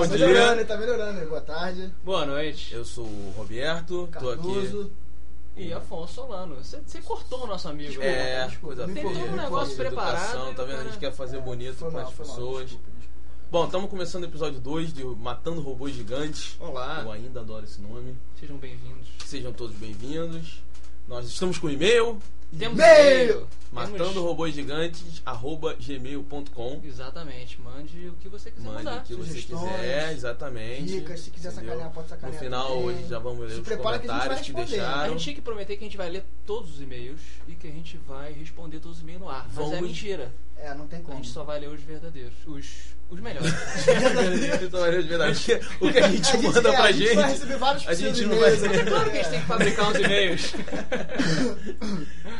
Bom. Tá dia. melhorando, tá melhorando. Boa tarde. Boa noite. Eu sou o Roberto, tô aqui. Cardoso. E Afonso Solano. Você, cortou o nosso amigo. É, coisa feia. Tem todo um negócio preparado. Educação, tá vendo? A gente quer fazer bonito para as pessoas. desculpa, desculpa. Bom, estamos começando o episódio 2 de Matando Robôs Gigantes. Olá. Eu ainda adoro esse nome. Sejam bem-vindos. Sejam todos bem-vindos. Nós estamos com e-mail Temos E-mail! Matando robôs gigantes arroba gmail.com. Exatamente. Mande o que você quiser Mande mandar. o que você Sugestões, quiser, exatamente. Dicas, se quiser Entendeu? sacanear, pode No sacanear. final, também. hoje já vamos ler Se os prepara que a gente vai comentários que, responder. A deixaram. gente tinha que prometer que a gente vai ler todos os e-mails e que a gente vai responder todos os e-mails no ar. Mas é mentira. É, não tem A como. gente só vai ler os verdadeiros. Os, os melhores. Então, é verdade. O que a gente A gente- manda é, pra a gente vai gente. receber vários a gente não vai- é claro que a gente tem que fabricar uns e-mails.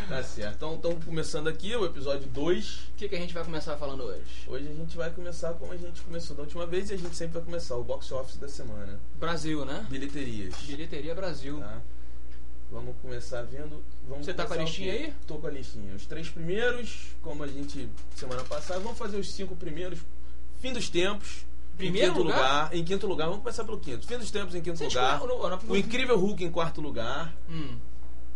Tá certo. Então, estamos começando aqui o episódio 2. O que, que a gente vai começar falando hoje? Hoje a gente vai começar como a gente começou da última vez e a gente sempre vai começar o box office da semana. Brasil, né? Bilheterias. Bilheteria Brasil. Tá? Vamos começar vendo. Vamos Você tá com a listinha aí? Tô com a listinha. Os três primeiros, como a gente semana passada, vamos fazer os cinco primeiros. Fim dos tempos. Primeiro em quinto lugar? Em quinto lugar, vamos começar pelo quinto. Fim dos tempos em quinto lugar. O Incrível Hulk em quarto lugar. Hum,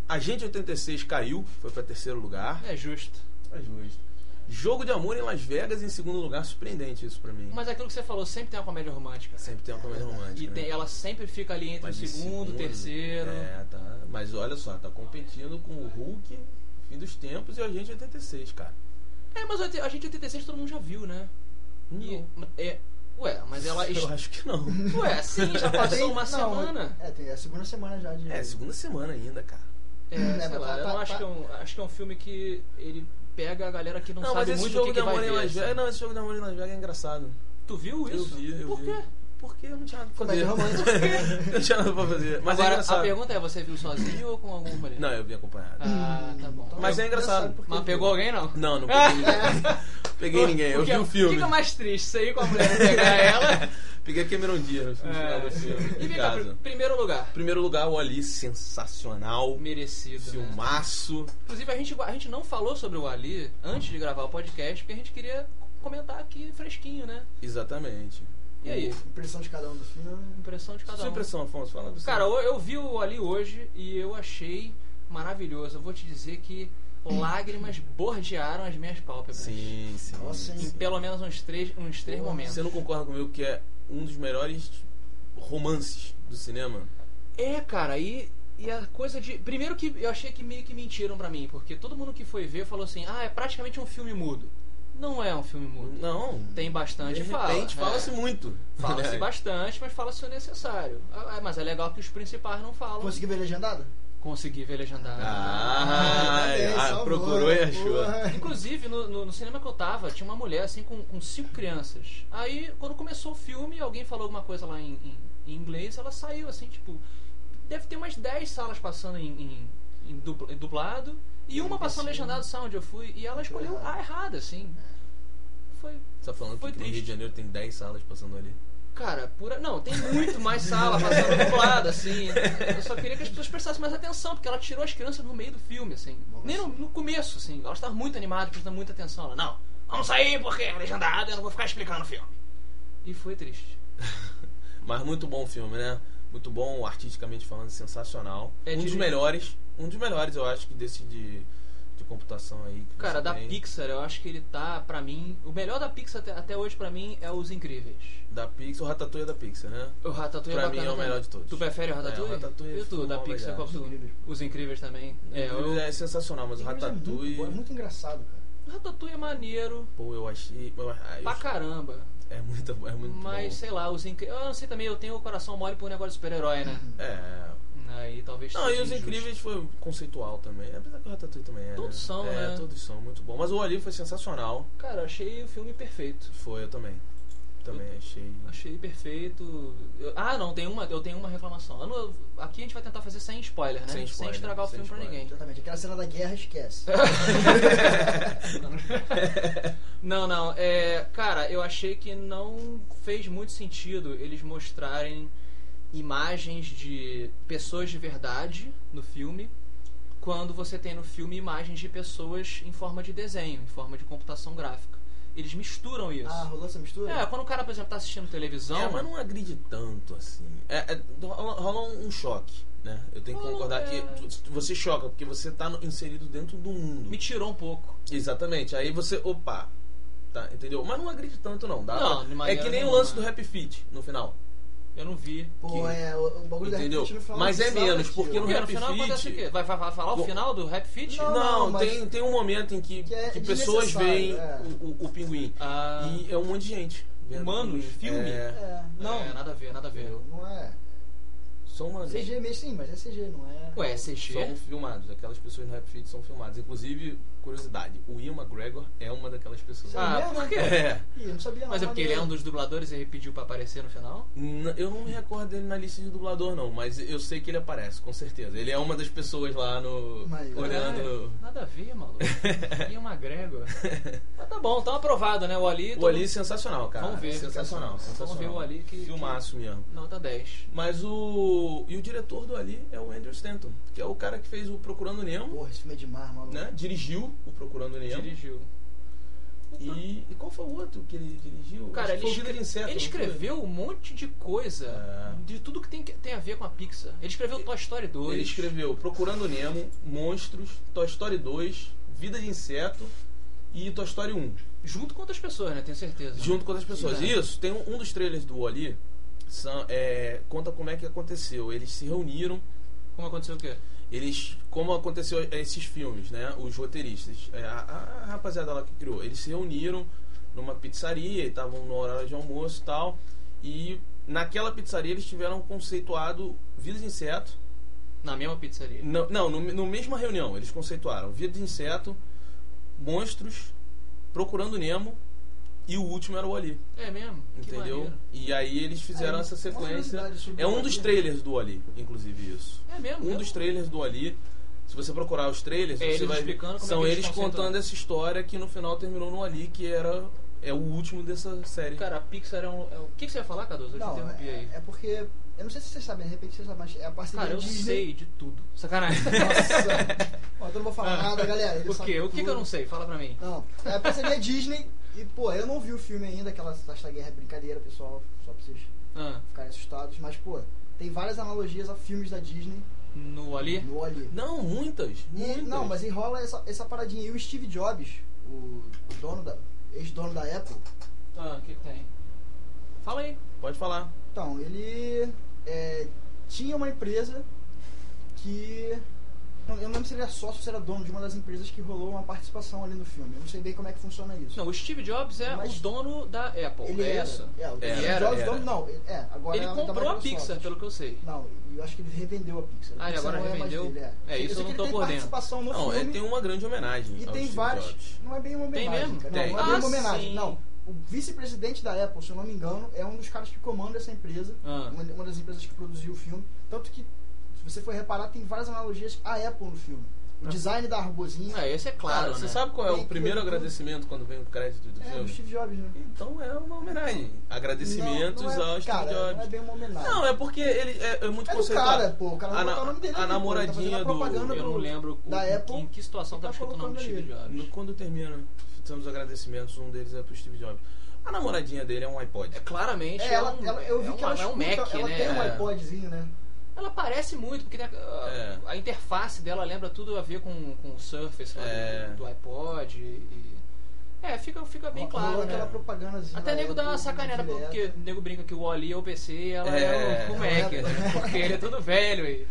Agente 86 caiu, foi pra terceiro lugar. é justo. É justo. Jogo de Amor em Las Vegas em segundo lugar, surpreendente isso pra mim. Mas aquilo que você falou, sempre tem uma comédia romântica. Sempre tem uma comédia romântica. E né? tem- ela sempre fica ali entre Mas o segundo, o terceiro. É, tá. Mas olha só, tá competindo com o Hulk, Fim dos Tempos e o Agente 86, cara. É, mas a gente 86 todo mundo já viu, né? E, é, ué, mas ela. Eu acho que não. Ué, sim, já passou uma não, semana. É, tem a segunda semana já de. É, segunda semana ainda, cara. É, É, sei mas lá, tá- eu tá- não acho tá- que é um. Acho que é um filme que ele pega a galera que não, Não, mas sabe muito o que, que vai ver. Não, esse jogo de amor em Las Vegas é engraçado. Tu viu Eu isso? vi, eu Por vi. Porque eu não tinha nada pra fazer. Comédia romântica. eu não tinha nada pra fazer. Mas é Agora, engraçado. a pergunta é: você viu sozinho ou com alguma mulher? Não, eu vi acompanhado. Ah, tá bom. Mas é engraçado. porque- Mas pegou alguém não? Não, não peguei ninguém. peguei ninguém, eu Porque vi o filme. Fica mais triste você ir com a mulher e pegar ela. Peguei a Cameron Diaz no final do filme. É. E vem cá, primeiro lugar. Primeiro lugar, o Ali, sensacional. Merecido. Né? Filmaço. Inclusive, a gente, a gente não falou sobre o Ali antes de gravar o podcast, porque a gente queria comentar aqui fresquinho, né? Exatamente. E aí? Impressão de cada um do filme. Impressão de cada Sua um. impressão, Afonso? Fala do seu. Cara, eu, eu vi o Ali hoje e eu achei maravilhoso. Eu vou te dizer que lágrimas bordearam as minhas pálpebras. Sim, sim. Nossa, Em hein? pelo menos uns três, uns três Porra, momentos. Você não concorda comigo que é um dos melhores romances do cinema? É, cara, e, e a coisa de. Primeiro que eu achei que meio que mentiram pra mim, porque todo mundo que foi ver falou assim: ah, é praticamente um filme mudo. Não é um filme mudo. Não. Tem bastante de fala. repente, fala-se é. muito. Fala-se Aliás. bastante, mas fala-se o necessário. Ah, mas é legal que os principais não falam. Consegui ver legendado? Consegui ver legendado. Ah, Tá bem, ah, procurou e achou. Inclusive, no, no- no cinema que eu tava, tinha uma mulher assim com, com cinco crianças. Aí, quando começou o filme, alguém falou alguma coisa lá em, em- em inglês, ela saiu assim, tipo. Deve ter umas 10 salas passando em, em- em dupl- em dublado e uma passando legendado só onde eu fui. E ela escolheu a errada, assim. Foi. Você tá falando Foi que no Rio triste. de Janeiro tem 10 salas passando ali? Cara, pura. Não, tem muito mais sala passando dublado, assim. Eu só queria que as pessoas prestassem mais atenção, porque ela tirou as crianças no meio do filme, assim. Nossa. Nem no, no começo, assim. Elas estavam muito animadas, prestando muita atenção. Ela, não, vamos sair porque é legendado, eu não vou ficar explicando o filme. E foi triste. Mas muito bom o filme, né? Muito bom, artisticamente falando, sensacional. É um de- dos melhores. Um dos melhores, eu acho, que desse de, de computação aí. que Cara, da tem. Pixar, eu acho que ele tá, pra mim. O melhor da Pixar até, até hoje, pra mim, é Os Incríveis. Da Pixar, o Ratatouille é da Pixar, né? O Ratatouille Pra é mim é o melhor de todos. Tu prefere o Ratatouille? É, o Ratatouille E tu, foi da Pixar, qual tu... Os Incríveis. Os Incríveis também. É, eu... é sensacional, mas o Incríveis é muito Ratatouille. bom, É muito engraçado, cara. O Ratatouille é maneiro Pô, eu achei. eu- ah, eu- pra caramba. É muito, é muito Mas, bom. sei lá, os incríveis. Eu não sei também, eu tenho o coração mole por um negócio de super-herói, né? É. Aí talvez Não, e os injusto. Incríveis foi conceitual também. Apesar que o Ratatouille também é. Todos né? são, é, né? todos são, muito bom. Mas o Ali foi sensacional. Cara, achei o filme perfeito. Foi, eu também. Também achei. Achei perfeito. Eu- Ah, não, tem uma, eu tenho uma reclamação. Eu aqui a gente vai tentar fazer sem spoiler, né? Sem spoiler, estragar o sem filme pra spoiler. ninguém. Exatamente. Aquela cena da guerra, esquece. Não, não. É, cara, eu achei que não fez muito sentido eles mostrarem imagens de pessoas de verdade no filme, quando você tem no filme imagens de pessoas em forma de desenho, em forma de computação gráfica. Eles misturam isso. Ah, rolou essa mistura? É, quando o cara, por exemplo, tá assistindo televisão. É, mas não agride tanto assim. É, é, rola, um choque, né? Eu tenho que concordar é. que você choca, porque você tá no- inserido dentro do mundo. Me tirou um pouco. Exatamente. Aí você, opa, tá, entendeu? Mas não agride tanto não. Dá Não, pra- de é que nem o nenhuma. lance do Happy Feet no final. Eu não vi. Pô, que- é, o, o bagulho Entendeu? da Rap Fit Mas é menos, daquilo. porque no final Feet- acontece o quê? Vai, vai, vai falar o Bom, final do Rap Fit? Não, Não, mas- tem, tem um momento em que, Que é que pessoas veem é. o, o- o pinguim. Ah, E é um monte de gente. Humanos, o filme? É, É, não, É, nada a ver, nada a ver. não é. São uma CG mesmo sim, mas é CG, não é. Ué, é CG? São filmados, aquelas pessoas no Happy Feet são filmadas. Inclusive, curiosidade, o Ian McGregor é uma daquelas pessoas. Ah, mesmo, por né? quê? É. Ih, eu não sabia. Mas é porque ele é um dos dubladores e ele pediu pra aparecer no final? N- Eu não me recordo dele na lista de dublador, não, mas eu sei que ele aparece, com certeza. Ele é uma das pessoas lá no. Mas- olhando. É, nada a ver, maluco. uma grégua. Mas tá bom, então aprovado, né? O Ali. O Ali é sensacional, cara. Vamos ver. Sensacional, sensacional. Vamos ver o Ali que. Filmaço mesmo. que- Nota 10. Mas o. E o diretor do Ali é o Andrew Stanton, que é o cara que fez o Procurando Nemo, Porra, esse filme é demais, maluco. né? Dirigiu o Procurando Nemo. Dirigiu. E, e qual foi o outro que ele dirigiu? Cara, ele, escre- de Inseto. ele escreveu um monte de coisa. É. De tudo que tem, que tem a ver com a Pixar. Ele escreveu Toy Story 2. Ele escreveu Procurando Nemo, Monstros, Toy Story 2, Vida de Inseto e Toy Story 1. Junto com outras pessoas, né? Tenho certeza. Junto com outras pessoas. Sim, é. Isso, tem um, um dos trailers do Ali, são, é, conta como é que aconteceu. Eles se reuniram, Como aconteceu o quê? eles como aconteceu esses filmes, né? Os roteiristas, é, a, a rapaziada lá que criou, eles se reuniram numa pizzaria, e estavam no horário de almoço e tal, e naquela pizzaria eles tiveram conceituado Vida de Inseto, Na mesma pizzaria. Não, não no, no mesma reunião, eles conceituaram Vida de Inseto, Monstros, Procurando Nemo e o último era o Ali. É mesmo? Entendeu? E aí eles fizeram Aí, essa sequência. É o um dos trailers do Ali, inclusive isso. É mesmo? Um mesmo? dos trailers do Ali. Se você procurar os trailers, É você vai explicando como é são que eles contando essa história que no final terminou no Ali, que era é o último dessa série. Cara, a Pixar é um. é um- O que, que você ia falar, Cardoso? Eu te Não, interrompi aí. é, é porque. Eu não sei se vocês sabem, de repente vocês sabem, mas é a parceria Cara, eu Disney. sei de tudo. Sacanagem. Nossa. Ó, então eu não vou falar nada, galera. ele Por sabe quê? O que, que eu não sei? Fala pra mim. Não, é a parceria Disney. E, pô, eu não vi o filme ainda, aquela Esta Guerra é brincadeira, pessoal. Só pra vocês Ah, ficarem assustados. Mas, pô, tem várias analogias a filmes da Disney no Ali? no Ali. Não, muitas, E, muitas. não, mas enrola essa, essa paradinha. E o Steve Jobs, o dono da. ex-dono da Apple, Ah, o que, que tem? Fala aí. Pode falar. então, ele é, tinha uma empresa que. Não, Eu não lembro se ele era sócio ou se era dono de uma das empresas que rolou uma participação ali no filme. Eu não sei bem como é que funciona isso. Não, o Steve Jobs é Mas- o dono da Apple. ele é era, isso? É, o Steve era, Jobs, era. dono, não. ele- É, agora Ele é da comprou a. Pixar, pelo que eu sei. Não, eu acho que ele revendeu a Pixar. Ah, ele Pixar agora não é mais revendeu? dele, É, isso sei eu não tô ele tem por dentro. participação no Não, é, filme. tem uma grande homenagem. E ao tem. Jobs. Não é bem uma homenagem. mesmo? cara. Tem. Não, não é bem Ah, uma homenagem. sim. Não. O vice-presidente da Apple, se eu não me engano, é um dos caras que comanda essa empresa. Ah. Uma, uma das empresas que produziu o filme. Tanto que, você for reparar, tem várias analogias à Apple no filme. O design da robozinha. É, esse é claro, Cara, né? você sabe qual é o primeiro tudo. agradecimento quando vem o crédito do É, do filme? Steve Jobs, né? Então é uma homenagem. Agradecimentos Não, não é- ao Steve cara, Jobs. Não é bem uma homenagem. Não, é porque ele é, é muito É do conceituado. cara, pô. O cara A na- o nome dele a ali, pô. Tá namoradinha do- Eu não lembro o- da em, Apple. em que situação tá tá escrito o nome do Steve ali. Jobs. No- Quando termina, fizemos agradecimentos, um deles é pro Steve Jobs. A namoradinha dele é um iPod. É claramente. É, ela, um, ela- eu vi é que uma- ela é um Mac, ela né? tem um É. iPodzinho, né? Ela parece muito, porque tem a, É. a interface dela lembra tudo a ver com, com o Surface lá É. do, do iPod. E, é, fica, fica bem claro, aquela né? propagandazinha. Até da nego dá uma sacaneada, porque o nego brinca que o Oli é o PC e ela é, É. o, o Mac, É. né? Porque ele é todo velho e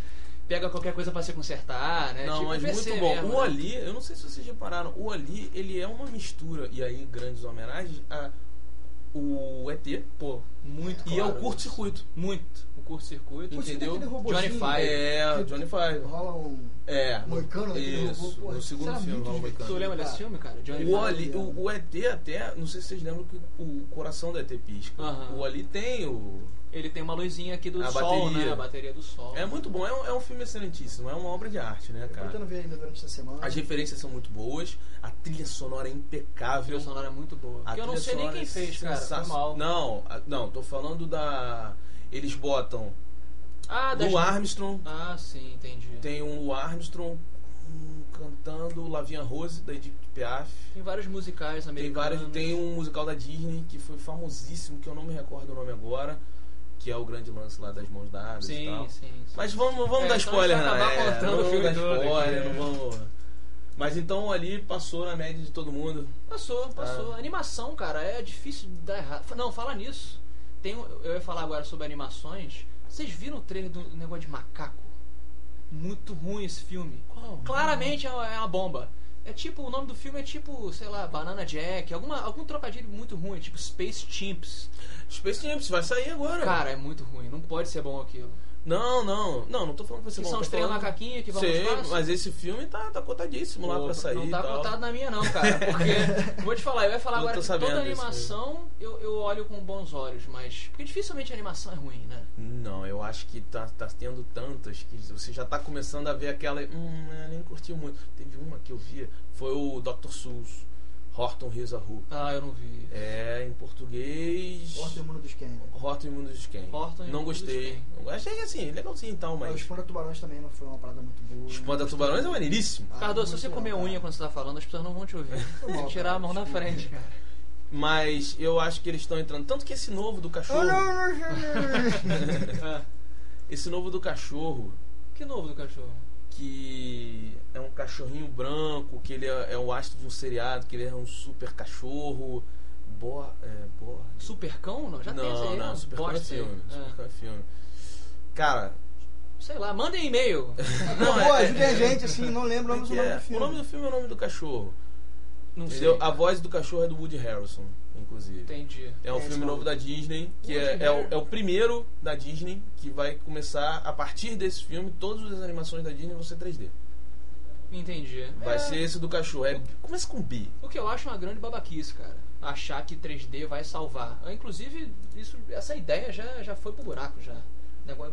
pega qualquer coisa pra se consertar, né? Não, Tipo mas PC muito bom. mesmo, o né? Ali, eu não sei se vocês repararam, o Ali, ele é uma mistura, e aí grandes homenagens, a o ET, Pô, muito e claro ao curto-circuito. Muito. O curto-circuito. Entendeu? Johnny Five. É, Johnny Five. Rola um. É, no, Moicano isso, robô, no segundo filme, Rola. Tu Moicano. lembra desse filme, cara? Johnny O, Five. Ali, o, o ET até, não sei se vocês lembram que o coração do ET pisca. Aham. O Ali tem o... Ele tem uma luzinha aqui do A sol, bateria. né? A bateria do sol. É muito bom, é um, é um filme excelentíssimo, é uma obra de arte, né, Eu tô cara? ver ainda durante essa semana. As referências são muito boas, a trilha sonora é A impecável. trilha sonora é muito boa. A eu não sei nem sonora quem é fez, cara. Foi mal. Não, a- não, tô falando da. Eles botam Ah, do Armstrong, Ah, sim, entendi. tem um Armstrong. hum, cantando Lavinha Rose, da Edith Piaf. Tem vários musicais Tem, americanos. vários, tem um musical da Disney que foi famosíssimo, que eu não me recordo o nome agora, que é o grande lance lá das mãos dadas e Sim, tal. sim, sim. Mas vamos, vamos É, dar então spoiler, não. acabar É, não vamos filme dar spoiler, aqui. não vamos... Mas então ali passou na média de todo mundo. Passou, passou. Ah. Animação, cara, é difícil dar errado. Não, fala nisso. Tem, eu ia falar agora sobre animações. Vocês viram o trailer do negócio de macaco? Muito ruim esse filme. Qual? Claramente é uma é uma bomba. É tipo, o nome do filme é tipo, sei lá, Banana Jack, alguma, algum trocadilho muito ruim, tipo Space Chimps. Space Champs vai sair agora. Cara, é muito ruim, não pode ser bom aquilo. Não, não. Não, não tô falando que ser Que são os três falando- macaquinhos que vão espaço? mas esse filme tá, tá cotadíssimo lá pra sair Não tá tal. contado na minha não, cara. Porque, vou te falar, eu ia falar tô agora que toda animação eu, eu olho com bons olhos, mas... Porque dificilmente a animação é ruim, né? Não, eu acho que tá, tá tendo tantas que você já tá começando a ver aquela. Hum, eu nem curti muito. Teve uma que eu vi, foi o Dr. Seuss, Horton Hears a Who. Ah, eu não vi. É, em português. Horta e Mundo dos Kenny. Horton e Mundo dos Ken. Horton e Não Mundo dos gostei. Eu Achei assim, legalzinho e tal, O mas. Espanta Tubarões também não foi uma parada muito boa. Espanta Tubarões é maneiríssimo. Ah, Cardoso, se você comer unha quando você tá falando, as pessoas não vão te ouvir. Mal, tirar a mão da frente, cara. Mas eu acho que eles estão entrando. Tanto que esse novo do cachorro. Não, não, não, não. Esse novo do cachorro. Que novo do cachorro? Que é um cachorrinho branco, que ele é, é o astro de um seriado, que ele é um super cachorro. Boa. É, boa. Supercão? Não, já tem esse não, aí. não, super Bosta é filme. É. Super é filme. Cara, Sei lá, mandem e-mail. Não, é- pô, é- ajudem a gente, assim, não o é que nome é? do filme. O nome do filme é o nome do cachorro. Não sei. Entendeu? A voz do cachorro é do Woody Harrelson, inclusive. Entendi. É um É, filme novo da Disney, que é, é, o, é o primeiro da Disney que vai começar, a partir desse filme, todas as animações da Disney vão ser 3D. Entendi. Vai É, ser esse do cachorro. É, começa com B. O que eu acho uma grande babaquice, cara. Achar que 3D vai salvar. Ah, Inclusive, isso, essa ideia já, já foi pro buraco já.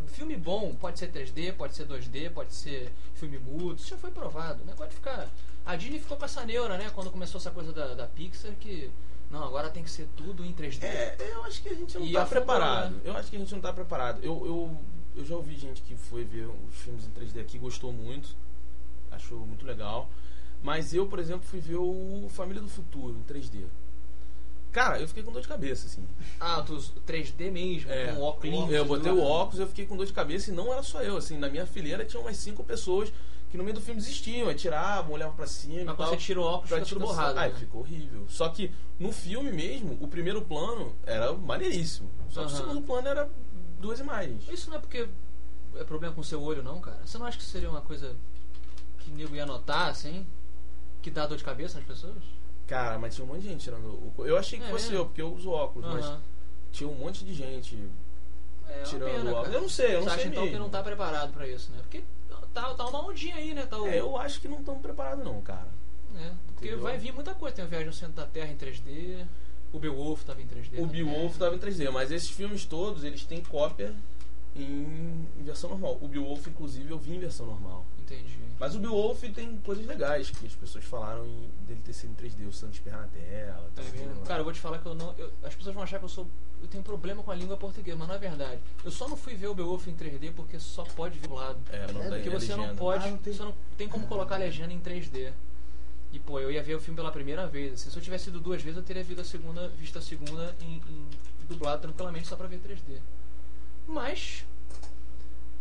Filme bom pode ser 3D, pode ser 2D, pode ser filme mudo, isso já foi provado. Negócio de ficar. A Disney ficou com essa neura, né? Quando começou essa coisa da, da Pixar que. Não, agora tem que ser tudo em 3D. É, eu acho que a gente não E tá afundou, preparado. né? Eu acho que a gente não tá preparado. Eu, eu, eu já ouvi gente que foi ver os filmes em 3D aqui, gostou muito, achou muito legal. Mas eu, por exemplo, fui ver o Família do Futuro em 3D. Cara, eu fiquei com dor de cabeça, assim. Ah, dos 3D mesmo, É, com óculos. eu botei o óculos eu fiquei com dor de cabeça e não era só eu, assim, na minha fileira tinha umas cinco pessoas que no meio do filme desistiam, aí tiravam, olhavam pra cima Mas quando tal. você tira o óculos, fica tudo borrado. Ai, né? ficou horrível. Só que no filme mesmo, o primeiro plano era maneiríssimo. Só que o Aham. segundo plano era duas imagens. Isso não é porque é problema com o seu olho, não, cara? Você não acha que seria uma coisa que o nego ia notar, assim? Que dá dor de cabeça nas pessoas? Cara, mas tinha um monte de gente tirando o. Eu achei que É fosse mesmo? eu, porque eu uso óculos, mas Aham. tinha um monte de gente É uma tirando pena, o óculos. cara. Eu não sei, eu não Você sei acha então mesmo. que não tá preparado pra isso, né? Porque tá, tá uma ondinha aí, né? Tá o, É, eu acho que não estão preparados não, cara. é, porque Entendeu? vai vir muita coisa. Tem a Viagem ao Centro da Terra em 3D, o Beowulf tava em 3D. O. Beowulf tava em 3D, mas esses filmes todos, eles têm cópia em, em versão normal. O Beowulf, inclusive, eu vi em versão normal. Entendi. Mas o Beowulf tem coisas legais que as pessoas falaram em, dele ter sido em 3D, o Santos esperar na tela. Tá lá. Cara, eu vou te falar que eu não. eu- as pessoas vão achar que eu sou. Eu tenho problema com a língua portuguesa, mas não é verdade. Eu só não fui ver o Beowulf em 3D porque só pode ver do lado. É, não É, Porque você não legenda. pode. Ah, não tem- Você não tem como colocar a legenda em 3D. E pô, eu ia ver o filme pela primeira vez. assim. se eu tivesse ido duas vezes, eu teria visto a segunda, visto a segunda em, em dublado tranquilamente só pra ver 3D. Mas.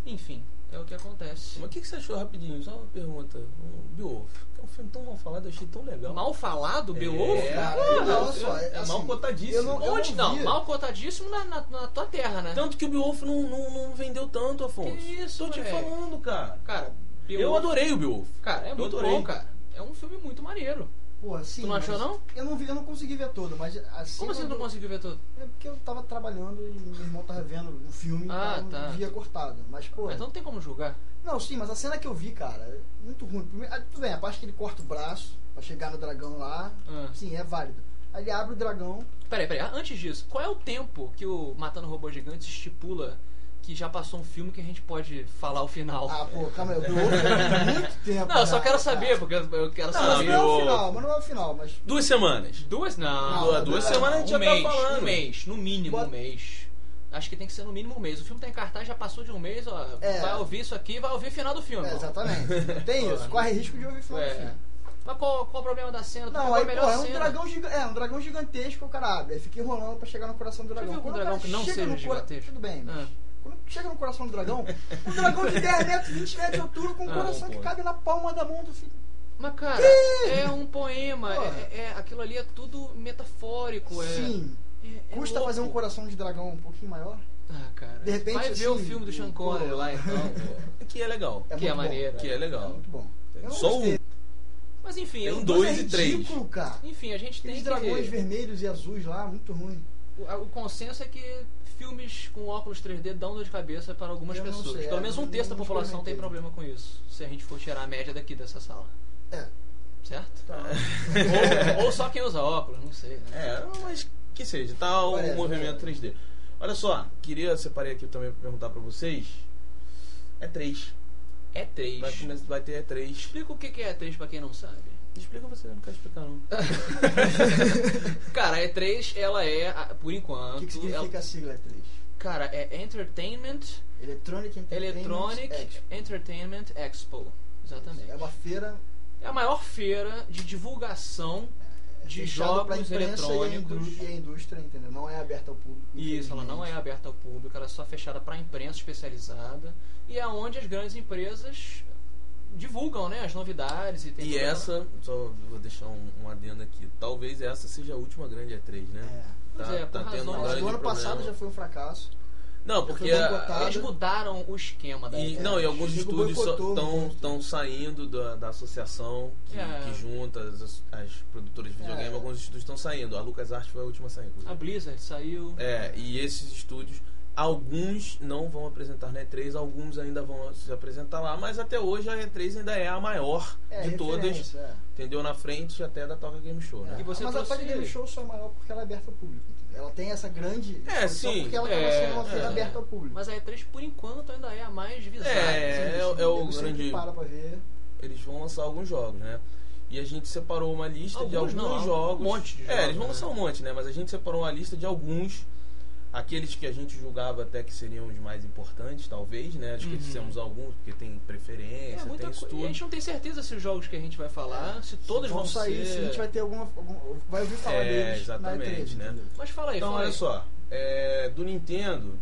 Enfim, é o que acontece. Mas o que, que você achou rapidinho? Só uma pergunta. O Beowulf, é um filme tão mal falado, eu achei tão legal. Mal falado, Beowulf? É, olha só, é, assim, mal cotadíssimo. não- Onde? Não, vi. mal cotadíssimo na, na, na tua terra, né? Tanto que o Beowulf não, não, não vendeu tanto, Afonso. Que isso, Tô te falando, cara. Cara, Beowulf, Eu adorei o Beowulf. Cara, é Eu muito adorei. bom, cara. É um filme muito maneiro. Porra, sim. Tu não achou, não? Eu não, vi, eu não consegui ver todo, mas assim. Como você não conseguiu ver tudo? É porque eu tava trabalhando e meu irmão tava vendo o filme Ah, então tá. via cortado. Mas, pô. Então não tem como julgar. Não, sim, mas a cena que eu vi, cara, é muito ruim. Primeiro, ah, tudo bem, a parte que ele corta o braço pra chegar no dragão lá, Ah. sim, é válido. Aí ele abre o dragão. Peraí, peraí. Antes disso, qual é o tempo que o Matando Robôs Gigantes estipula que já passou um filme que a gente pode falar o final? Ah, pô, calma aí, eu há muito tempo. não, eu só já, quero saber, porque eu quero Não, mas saber. não é o final, mas não é o final, mas. Duas semanas. Duas? Não. Não, duas duas semanas a gente um já tá mês, falando. Um mês, no mínimo um mês. Acho que tem que ser no mínimo um mês. O filme tá em cartaz, já passou de um mês, ó. É. Vai ouvir isso aqui vai ouvir o final do filme. É, exatamente. Tem isso. Corre risco de ouvir o final do É. filme. Mas qual, qual o problema da cena? Não, aí, pô, melhor é um cena. dragão, giga- é, um dragão gigantesco, o cara abre. Aí fica enrolando pra chegar no coração do dragão. viu algum Quando o dragão que não seja gigantesco? Tudo bem, mas Ah. Quando chega no coração do dragão, um dragão de 10 metros, 20 metros de altura, com um Ah, coração bom que cabe na palma da mão do filho. Mas, cara, é um poema. Pô. É, é- aquilo ali é tudo metafórico. É, Sim. é- é Custa louco. fazer um coração de dragão um pouquinho maior? Ah, cara. De repente, Vai ver o assim, filme do Sean pô, Connery lá, então. pô. Que é legal. É Que é maneiro. Que é É legal. muito bom. Só um. Mas enfim, Tem eu, dois é e três. ridículo, cara. enfim, a gente tem Aqueles que... dragões vermelhos e azuis lá, muito ruim. O, o consenso é que filmes com óculos 3D dão dor de cabeça para algumas Eu pessoas. sei, Pelo é, menos um terço da população tem problema com isso. Se a gente for tirar a média daqui dessa sala. É. Certo? Tá. ou, ou só quem usa óculos, não sei. Né? É, mas que seja, tá o Parece, movimento é. 3D. Olha só, queria separei aqui também pra perguntar pra vocês. É 3. É 3. Vai, vai ter E3. Explica o que que é E3 pra quem não sabe. Explica você, eu não quero explicar não. Cara, a E3, ela é, por O enquanto. que, que significa ela- a sigla 3? cara, é Entertainment, Electronic Entertainment Electronic Expo. Entertainment Expo. Exatamente. É uma feira É a maior feira de divulgação de fechada pra jogos imprensa eletrônicos. E a, indú- e a indústria, entendeu? Não é aberta ao público. Isso, ela não é aberta ao público, ela é só fechada para imprensa especializada e é onde as grandes empresas divulgam, né, as novidades e tem E essa, só vou deixar um, um adendo aqui. Talvez essa seja a última grande E3, né? É. Pois Tá, é, por tá tendo um Mas do ano passado já foi um fracasso. Não, porque a-. Eles mudaram o esquema da E, É, não, e alguns estúdios estão saindo da, da associação que, É. que junta as, as produtoras de videogame. É. Alguns estúdios estão saindo. A LucasArts foi a última a sair. A Blizzard saiu. É, e esses estúdios, alguns não vão apresentar na E3, alguns ainda vão se apresentar lá, mas até hoje a E3 ainda é a maior É, de todas, é. entendeu? Na frente até da Toca Game Show, né? E você Mas a Tag Game Show só é maior porque ela é aberta ao público. entendeu? Ela tem essa grande. É, sim. Porque ela É, acaba sendo uma feira é. aberta ao público. Mas a E3 por enquanto ainda é a mais visada. É, é, o- é o Nego sempre grande- para pra ver. Eles vão lançar alguns jogos, né? E a gente separou uma lista de Alguns alguns não, jogos. um monte de É, jogos, eles vão né? lançar um monte, né? Mas a gente separou uma lista de alguns. Aqueles que a gente julgava até que seriam os mais importantes, talvez, né? Esquecemos alguns, porque tem preferência, É, tem isso coisa. E a gente não tem certeza se os jogos que a gente vai falar, se todos vão, sair, ser. se a gente vai ter alguma. algum- vai ouvir falar É, deles exatamente, na E3, né? entendeu? Mas fala aí, Então, fala olha aí. só. é, do Nintendo,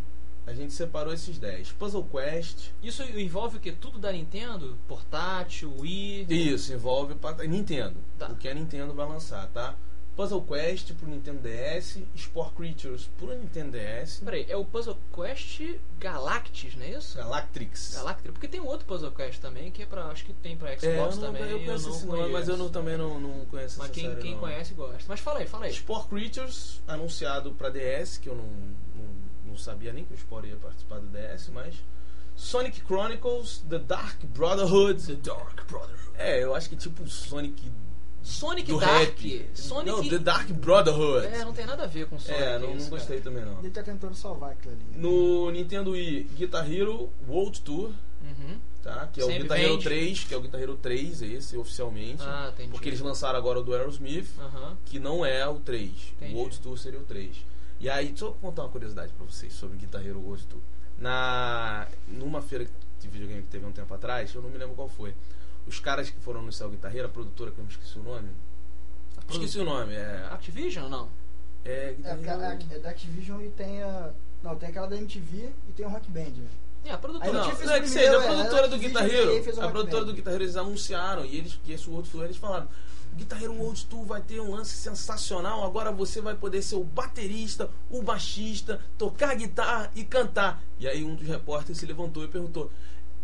a gente separou esses 10. Puzzle Quest. Isso envolve o que? Tudo da Nintendo? Portátil, Wii? Isso, envolve Nintendo. Tá. O que a Nintendo vai lançar, tá? Puzzle Quest pro Nintendo DS, Sport Creatures pro Nintendo DS, Peraí, é o Puzzle Quest Galactus, não é isso? Galactrix. Galactus. Porque tem um outro Puzzle Quest também, que é pra. Acho que tem pra Xbox É, eu, não, também. eu conheço não esse nome, mas eu não, também não, não conheço Mas quem, série, quem não. conhece gosta. Mas fala aí, fala aí. Sport Creatures, anunciado pra DS, que eu não, não, não sabia nem que o Sport ia participar do DS, mas. Sonic Chronicles, The Dark Brotherhood. The Dark Brotherhood. É, eu acho que tipo Sonic Sonic do Dark. rap. Sonic. Não, The Dark Brotherhood. É, não tem nada a ver com Sonic. É, não, isso, não cara. gostei também não. Ele tá tentando salvar aquilo ali. No Nintendo Wii, Guitar Hero World Tour, Uhum. tá? Que é o Sempre Guitar Hero vende. 3, que é o Guitar Hero 3, esse oficialmente. Ah, entendi. Porque eles lançaram agora o do Aerosmith, Aham. que não é o 3. Entendi. O World Tour seria o 3. E aí, deixa eu contar uma curiosidade pra vocês sobre Guitar Hero World Tour. Na, numa feira de videogame que teve um tempo atrás, eu não me lembro qual foi. Os caras que foram anunciar o Guitar Hero, a produtora que eu me esqueci o nome. Esqueci o nome, é. Activision ou não? É, É, Hero. é da Activision e tem a. Não, tem aquela da MTV e tem o Rock Band. Né? É, a produtora. não Não, é que seja, a é, produtora do que Guitar fez, Hero, e fez o a produtora Band. do Guitar Hero, eles anunciaram, e eles, que esse World Tour, eles falaram, Guitar Hero World Tour vai ter um lance sensacional, agora você vai poder ser o baterista, o baixista, tocar guitarra e cantar. E aí um dos repórteres se levantou e perguntou,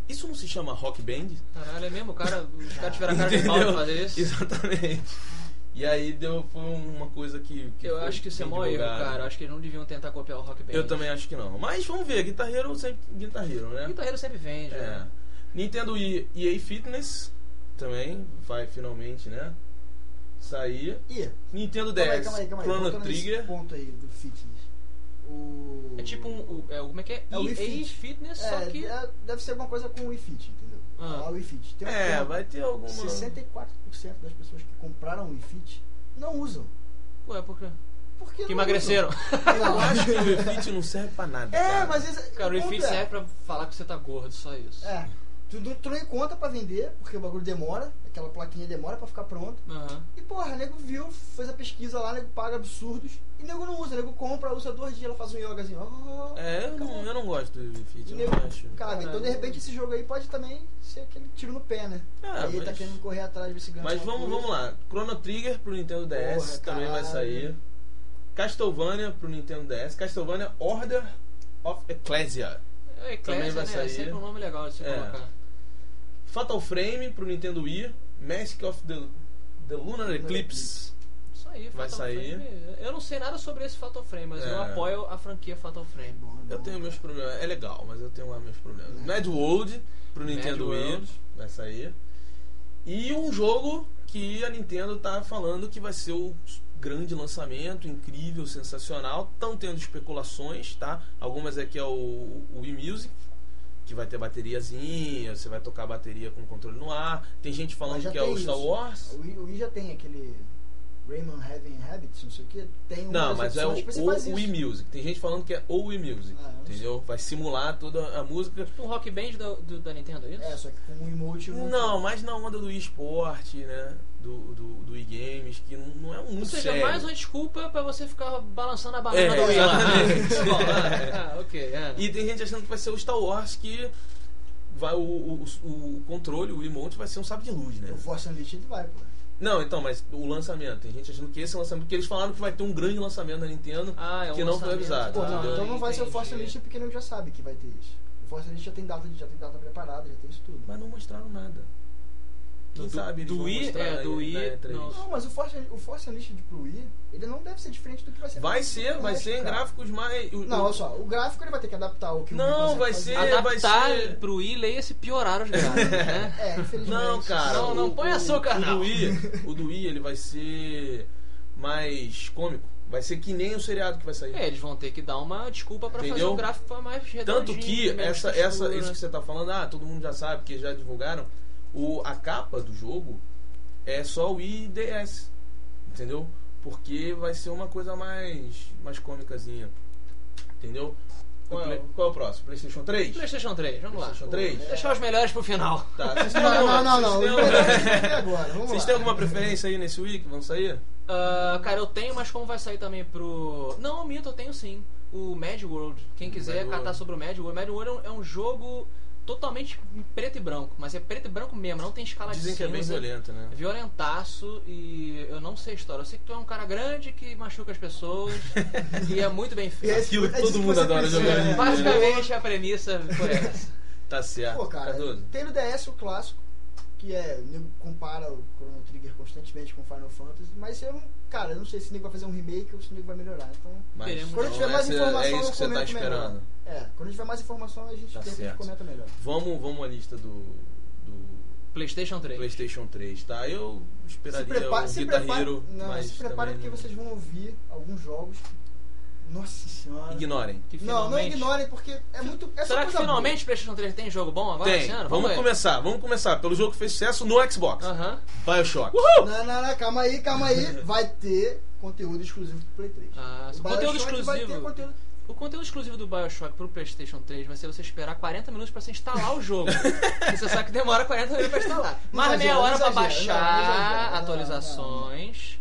isso não se chama Rock Band? Caralho, é mesmo? O cara, os caras tiveram a cara de pau de Entendeu? fazer isso. Exatamente. E aí deu, foi uma coisa que... que Eu acho que isso é maior erro, cara. Eu acho que eles não deviam tentar copiar o Rock Band. Eu também acho que não. Mas vamos ver, Guitar Hero sempre Guitar Hero, né? Guitarreiro sempre vende. É. né? Nintendo e EA Fitness também vai finalmente, né? Sair. Ih, Nintendo calma aí, 10 calma aí, calma aí. Chrono Trigger. ponto aí do fitness. O... É tipo um. o- É, como é que é? É o Wii Fit. Fitness, É, só que. é, deve ser alguma coisa com o Wii Fit, entendeu? Ah. O Wii Fit. Tem É, tempo, vai ter alguma. 64% das pessoas que compraram o Wii Fit não usam. Ué, por quê? porque. Que não emagreceram. Eu acho que o refit não serve pra nada. É, cara. mas esse, Cara, o refit é- serve pra falar que você tá gordo, só isso. É. Tu, tu, não encontra pra vender, porque o bagulho demora, aquela plaquinha demora pra ficar pronto. Aham. E porra, nego viu, fez a pesquisa lá, nego paga absurdos. E nego não usa, nego compra, usa dois dias, ela faz um yogazinho. ó, É, eu não, eu não gosto do E eu nego não acho. caga. Então de repente esse jogo aí pode também ser aquele tiro no pé, né? Ah, aí tá mas- querendo correr atrás desse ganho. Mas vamos, vamos lá. Chrono Trigger pro Nintendo DS Porra, também vai caralho. sair. Castlevania pro Nintendo DS. Castlevania Order of Ecclesia. É, Também vai né? É sair. sempre um nome legal de se É. colocar. Fatal Frame pro Nintendo Wii. Mask of the, the Lunar Eclipse. Isso aí, Vai Fatal sair. Frame. Eu não sei nada sobre esse Fatal Frame, mas É. eu apoio a franquia Fatal Frame. Bom, é Eu bom. tenho meus problemas. É legal, mas eu tenho lá meus problemas. É. Mad World pro Mad Nintendo Wii. World. Vai sair. E um jogo que a Nintendo tá falando que vai ser o grande lançamento, incrível, sensacional. Estão tendo especulações, tá? Algumas é que é o, o Wii Music, que vai ter bateriazinha, você vai tocar a bateria com o controle no ar. Tem gente falando que é tem o Star isso. Wars. O Wii, o Wii já tem aquele Rayman Heaven Habits, não sei o que. Tem Não, mas é o, faz o. Wii Music. Tem gente falando que é o Wii Music, Ah, entendeu? Vai simular toda a música. Tipo um rock band do, do- da Nintendo, é isso? É, só que com o emote não. Não, mas na onda do eSport, né? Do, do, do eGames, que não, não é um Ou muito seja, sério. mais uma desculpa pra você ficar balançando a banana É, do Wii bom, ah, ok, é. E tem gente achando que vai ser o Star Wars que vai o, o, o- o controle, o emote vai ser um sabre de luz, né? O Force Unleashed vai, pô. Não, então, mas o lançamento, tem gente achando que esse é o lançamento, porque eles falaram que vai ter um grande lançamento da Nintendo Ah, é um que não foi avisado. Pô, Ah, não, então não vai ser o entendi. Force Unleashed porque ele já sabe que vai ter isso. O Force Unleashed já tem data, já tem data preparada, já tem isso tudo. Mas não mostraram nada. Quem Do- sabe do mostrar é, do aí Wii, na E3. não. Não, mas o Force, o Force Unleashed pro Wii, ele não deve ser diferente do que vai ser Vai ser, vai ser em gráficos mais. o- Não, o- olha só, o gráfico ele vai ter que adaptar o que o Wii Não, vai ser- Adaptar vai ser- pro Wii, leia-se piorar os gráficos, né? É, infelizmente. Não, cara. Não, não o- põe o- açúcar, o não. Do Wii, o do Wii, ele vai ser mais cômico. Vai ser que nem o seriado que vai sair. É, eles vão ter que dar uma desculpa pra fazer o gráfico mais redondinho. Tanto que essa, textura. essa, isso que você tá falando, ah, todo mundo já sabe, porque já divulgaram. O, a capa do jogo é só o Wii DS. Entendeu? Porque vai ser uma coisa mais, mais cômicazinha. Entendeu? Qual é, o- qual é o próximo? PlayStation 3? PlayStation 3, vamos lá. PlayStation 3? Deixar os melhores pro final. Tá, vocês têm Não, alguma- não, não, não. vocês têm alguma- é agora. Vamos Vocês lá. têm alguma preferência aí nesse Wii que vão sair? Ah, cara, eu tenho, mas como vai sair também pro. Não, minto, eu tenho sim. O Mad World. Quem quiser Mad catar World. sobre o Mad World. Mad World é um- é um jogo totalmente preto e branco. Mas é preto e branco mesmo, não tem escala Dizem de que é bem cinza. violento, né? É violentaço e eu não sei a história. Eu sei que tu é um cara grande que machuca as pessoas e é muito bem é feito. isso- Aquilo que é isso todo mundo adora precisa, jogar né? hoje em dia. Basicamente a premissa foi essa. Tá certo. Pô, cara, Cardoso. tem no DS o clássico, que é, o nego compara o Chrono Trigger constantemente com Final Fantasy, mas eu não, cara, eu não sei se o nego vai fazer um remake ou se o nego vai melhorar. Então, Mas, quando Então, tiver mais essa- informação, é isso eu que você tá comento melhor. esperando. É, quando tiver mais informação, a gente, Tá certo. comenta melhor. Vamos, vamos à lista do, do PlayStation 3. PlayStation 3, tá? Eu Se esperaria prepare, o se Guitar prepare, Hero, não, mas se prepare também porque não- vocês vão ouvir alguns jogos. Nossa senhora. Ignorem. Que Não, não ignorem porque é muito. É Será que finalmente o PlayStation 3 tem jogo bom agora Tem. Vamos ver. começar. Vamos começar pelo jogo que fez sucesso no Xbox. Aham. Bioshock. boa. Não, não, não, calma aí, calma aí. Vai ter conteúdo exclusivo pro Play 3. Ah, O conteúdo Bioshock vai ter exclusivo. conteúdo. O conteúdo exclusivo do Bioshock pro PlayStation 3 vai ser você esperar 40 minutos pra você instalar o jogo. Porque você sabe que demora 40 minutos pra instalar. Não Mais meia hora não não, baixar não exagera, não, atualizações.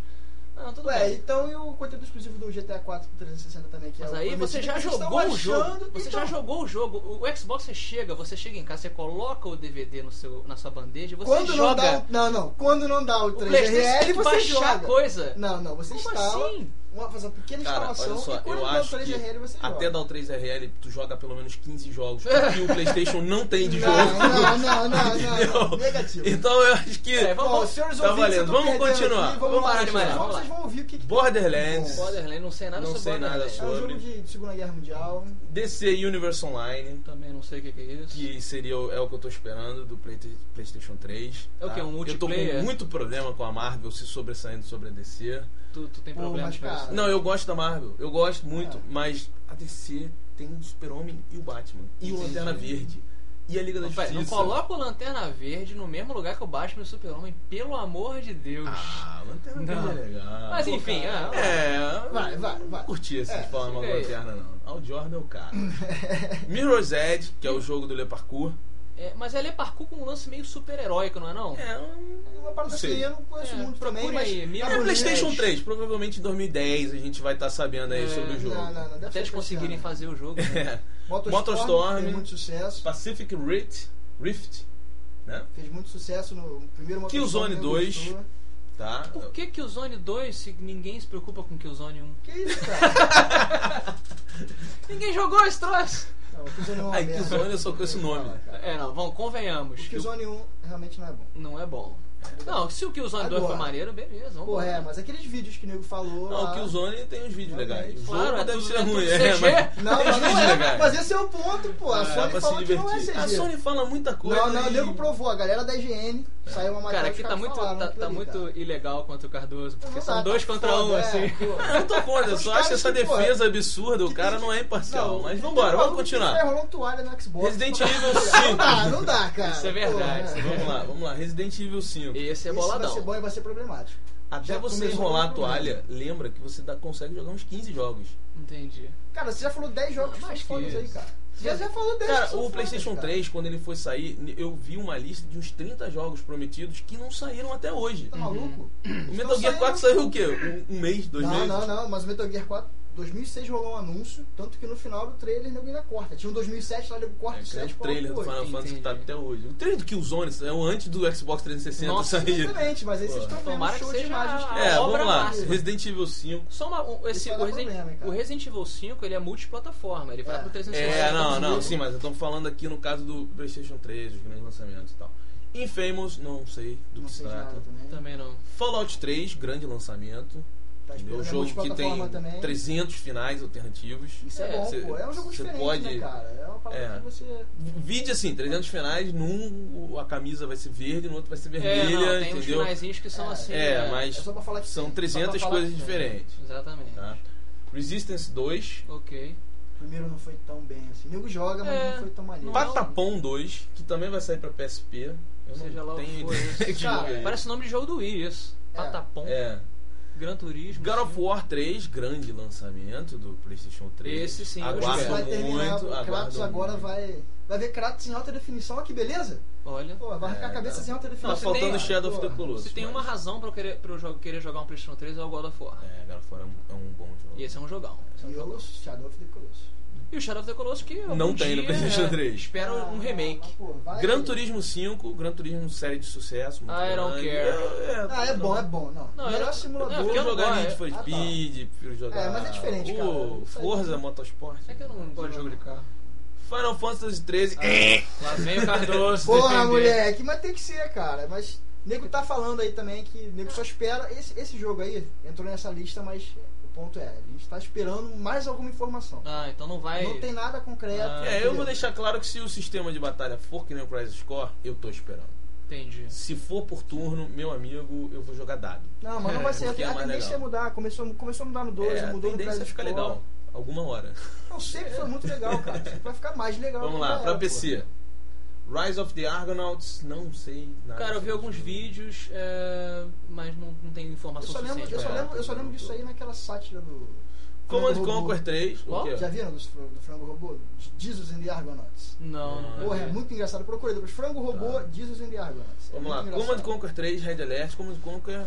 Não, tudo Ué, bem. então e o conteúdo exclusivo do GTA 4 pro 360 também, que Mas é aí você já jogou o jogo. Você então- já jogou o jogo. O Xbox você chega, você chega em casa, você coloca o DVD no seu, na sua bandeja e você Quando não joga. dá o, Não, não. Quando não dá o o 3RL, PlayStation tem que você baixar joga. coisa. Não, não, você Como instala, assim? Uma, faz uma pequena Cara, instalação olha só, e quando eu dá o acho 3RL que você até joga. dar o 3RL, tu joga pelo menos 15 jogos. Porque o PlayStation não tem de jogo. Não, não, não, não, não, Entendeu? não. Negativo. Então eu acho que. É, vamos- Bom, senhores tá valendo. Vamos continuar. aqui, Vamos parar de malhar. Vocês vão ouvir o que que Borderlands. Borderlands, não sei nada Não sobre sei nada Borderlands. É um jogo de Segunda Guerra Mundial. DC Universe Online. Também não sei o que que é isso. Que seria o- é o que eu tô esperando do Play- PlayStation 3. É o tá? quê, um Eu tô multiplayer? com muito problema com a Marvel se sobressaindo sobre a DC. Tu, tu tem Pô, problemas mas, com cara, isso? Não, eu gosto da Marvel. Eu gosto muito. É. Mas a DC tem o Super-Homem e o Batman. E o. Lanterna Verde. e a Liga da Justiça. não coloca o Lanterna Verde no mesmo lugar que o Batman e o Super-Homem, pelo amor de Deus. Ah, Lanterna. Verde é legal. Mas pô, enfim, cara. ah, É, Vai, vai, vai. Não curti essa É, forma aí. lanterna, não. Al Jordan é o cara. Mirror's Edge, que é o jogo do Le Parkour. É, mas ela é parkour com um lance meio super-heróico, não é não? É um. Uma parada assim, eu não conheço É, muito também, mas... aí, a É PlayStation 3, provavelmente em 2010 a gente vai estar sabendo aí É, sobre o jogo. Não, não, não, Até eles conseguirem fazer o jogo. né? É. Motorstorm, fez muito sucesso. Pacific Rift, Rift, né? Fez muito sucesso no primeiro Motorstorm. Killzone ninguém 2. gostou. Tá? Por que que o Zone 2, se ninguém se preocupa com que o Zone 1? Que isso, cara? Ninguém jogou esse troço! Não, o Killzone 1 é uma Ai, merda. Killzone eu só conheço o nome. É, não, vamos, convenhamos. O Killzone 1 realmente não é bom. Não é bom. Não, se o Killzone 2 foi Agora. maneiro, beleza. Vamos Pô, é, mas aqueles vídeos que o nego falou. Não, lá- o Killzone tem uns vídeos Realmente. legais. Claro, é deve ser é ruim. É, mas Não, mas não é. legais. Mas esse é o ponto, pô. A É, Sony se que não é. CG. A Sony fala muita coisa. Não, não, o e- nego provou. A galera da IGN saiu uma matéria. Cara, aqui tá muito, tá, tá muito cara. ilegal contra o Cardoso, porque Não são dois tá contra foda, um, é, assim. pô. Eu não tô contra, eu só acho essa defesa absurda. O cara não é imparcial. Mas vambora, um vamos continuar. Resident Evil Não 5. dá, não dá, cara. Isso é verdade, é Vamos lá, vamos lá. Resident Evil 5. Esse é Isso vai boladão. ser bom e vai ser problemático. Até Já você enrolar a toalha, lembra que você dá- consegue jogar uns 15 jogos. Entendi. Cara, você já falou 10 jogos Não, são mais fodas aí, cara. Você já, já falou 10 que Cara, o fodas, PlayStation cara. 3, quando ele foi sair, eu vi uma lista de uns 30 jogos prometidos que não saíram até hoje. Tá maluco? O Metal Gear 4 saiu o quê? Um, um mês, dois não, meses? não, não, mas o Metal Gear 4, 2006 rolou um anúncio, tanto que no final do trailer nego ainda corta. Tinha um 2007 lá, nego corta É, o que é 7 o trailer do Final Fantasy que tá até hoje. O trailer do Killzone é o antes do Xbox 360 Nossa, sair. Exatamente, mas aí vocês estão vendo Tomara um show que de seja imagens que a É, obra vamos lá. máxima. Resident Evil 5. Só uma, um- esse, vai o, dar Resident, problema, o Resident Evil 5 ele é multiplataforma, ele vai É. pro 360. É, não, não, sim, mas estamos falando aqui no caso do PlayStation 3, os grandes lançamentos e tal. Infamous, não sei do Não que se sei de trata. também. Também não. Fallout 3, grande lançamento. Tá É esperando um jogo que tem também. 300 finais alternativos. Isso é, É, bom, cê- pô. É um jogo diferente, pode- né, cara? É uma parada É. que você... Vide assim, 300 finais, num a camisa vai ser verde, no outro vai ser É, vermelha, não, tem uns entendeu? finaizinhos que são É, assim. É, é, mas É só pra falar que são sim. 300 Só pra falar coisas diferentes. Exatamente. Tá? Resistance 2, Ok. O primeiro não foi tão bem assim. O nego joga, mas É, não foi tão maneiro. Patapom 2, que também vai sair pra PSP. Eu Seja lá não o que tenho for ideia Cara, é. Parece o nome de jogo do Wii, isso. É. Patapom, É. Gran Turismo. God of sim. War 3, grande lançamento do PlayStation 3. Esse sim, eu aguardo vai terminar, muito, o Kratos agora muito. vai... Vai ver Kratos em alta definição, olha que beleza. Olha. Pô, vai arrancar É, a cabeça não. em alta definição. Tá faltando tem- Shadow of the Colossus. Se tem mas- uma razão pra eu, querer, pra eu jogo- querer jogar um PlayStation 3 é o God of War. É, God of War é um, é um bom jogo. E esse é um jogão. É um E jogão. o Shadow of the Colossus. E o Shadow of the Colossus que Não tem no PlayStation é, 3. Espero um Ah, remake. mas, pô, vai- Gran Turismo 5, Gran Turismo série de sucesso. Muito I don't care. É, Ah, é bom, é bom. Não, Não, melhor eu- simulador. não, Eu eu jogar Need for é- ah, tá. Speed, prefiro jogar. É, mas é diferente, cara. O aí- Forza Motorsport. É que eu não gosto de jogo de carro. Final Fantasy 13. Lá vem o Cardoso. Porra, moleque, mas tem que ser, cara. Mas o nego tá falando aí também que o nego só espera. Esse, esse jogo aí entrou nessa lista, mas ponto é, a gente tá esperando mais alguma informação. Ah, então não vai. Não tem nada concreto. Ah, É, eu vou deixar claro que se o sistema de batalha for que nem o Crisis Core, eu tô esperando. Entendi. Se for por turno, meu amigo, eu vou jogar dado. Não, mas não vai ser. Porque é a mais tendência é legal. mudar. Começou, começou a mudar no 2, é, a mudou no tendência é Crisis ficar Core. legal. Alguma hora. Não, sempre foi muito legal, cara. Sempre vai ficar mais legal. Vamos lá, pra era, PC. Rise of the Argonauts, não sei nada. Cara, eu vi alguns vídeos, é, mas não, não tem pô. Eu informação só, lembro, suficiente. eu, só lembro, eu só lembro disso aí naquela sátira do. Command. Conquer 3. o Qual? quê? Já viram do, do Frango Robô? Jesus and the Argonauts. Não, não. Porra, é muito engraçado. Procurei depois. Frango Robô, Tá. Jesus and the Argonauts. É Vamos lá, muito Command engraçado. Conquer 3, Red Alert, Command Conquer.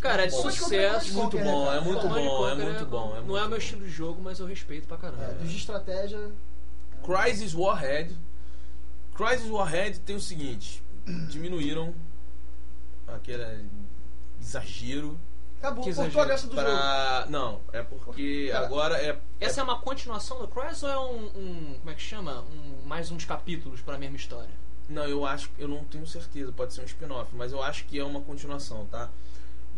Cara, é de Bom. sucesso. Muito bom, né, é cara? muito bom, é muito bom. É Não é muito o meu bom. estilo de jogo, mas eu respeito pra caramba. É, dos de estratégia. Crisis Warhead. Crisis Warhead tem o seguinte: diminuíram aquele exagero Acabou, Que cortou a graça do jogo. pra. Não, é porque Cara, agora é. Essa é uma continuação do Crash ou é um, um- Como é que chama? Um, mais uns capítulos pra mesma história? Não, eu acho, eu não tenho certeza, pode ser um spin-off, mas eu acho que é uma continuação, tá?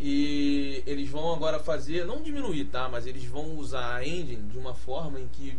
E eles vão agora fazer, não diminuir, tá? Mas eles vão usar a engine de uma forma em que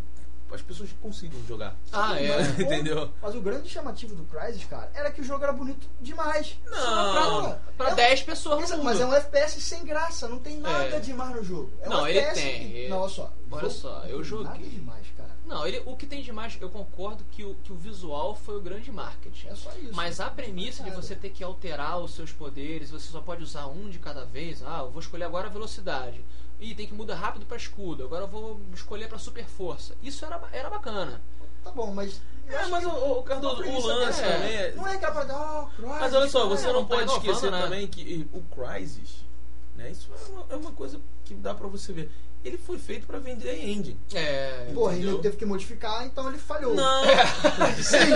as pessoas consigam jogar. Ah, é. Mas, Entendeu? Mas o grande chamativo do Crysis, cara, era que o jogo era bonito demais. Não. Pra- Pra é um- 10 pessoas mundo. mas é um FPS sem graça, não tem nada É. demais no jogo. É um Não, ele FPS tem. que- Não, olha só. Olha jogo só, eu joguei. Nada demais, cara. Não, ele, o que tem de mais, eu concordo que o, que o visual foi o grande marketing. É só isso. Mas a premissa de você ter que alterar os seus poderes, você só pode usar um de cada vez. Ah, eu vou escolher agora a velocidade. Ih, tem que mudar rápido pra escudo. Agora eu vou escolher pra super força. Isso era, era bacana. Tá bom, mas. É, mas o, o Cardoso, o lance dessa, também é. Não é aquela parada, oh, Crysis, Mas olha só, você caralho. não pode esquecer né? também que o Crysis, né? Isso é uma, é uma coisa que dá pra você ver. Ele foi feito pra vender a engine. É. Porra, Entendeu? ele teve que modificar, então ele falhou. Não, Sim, ele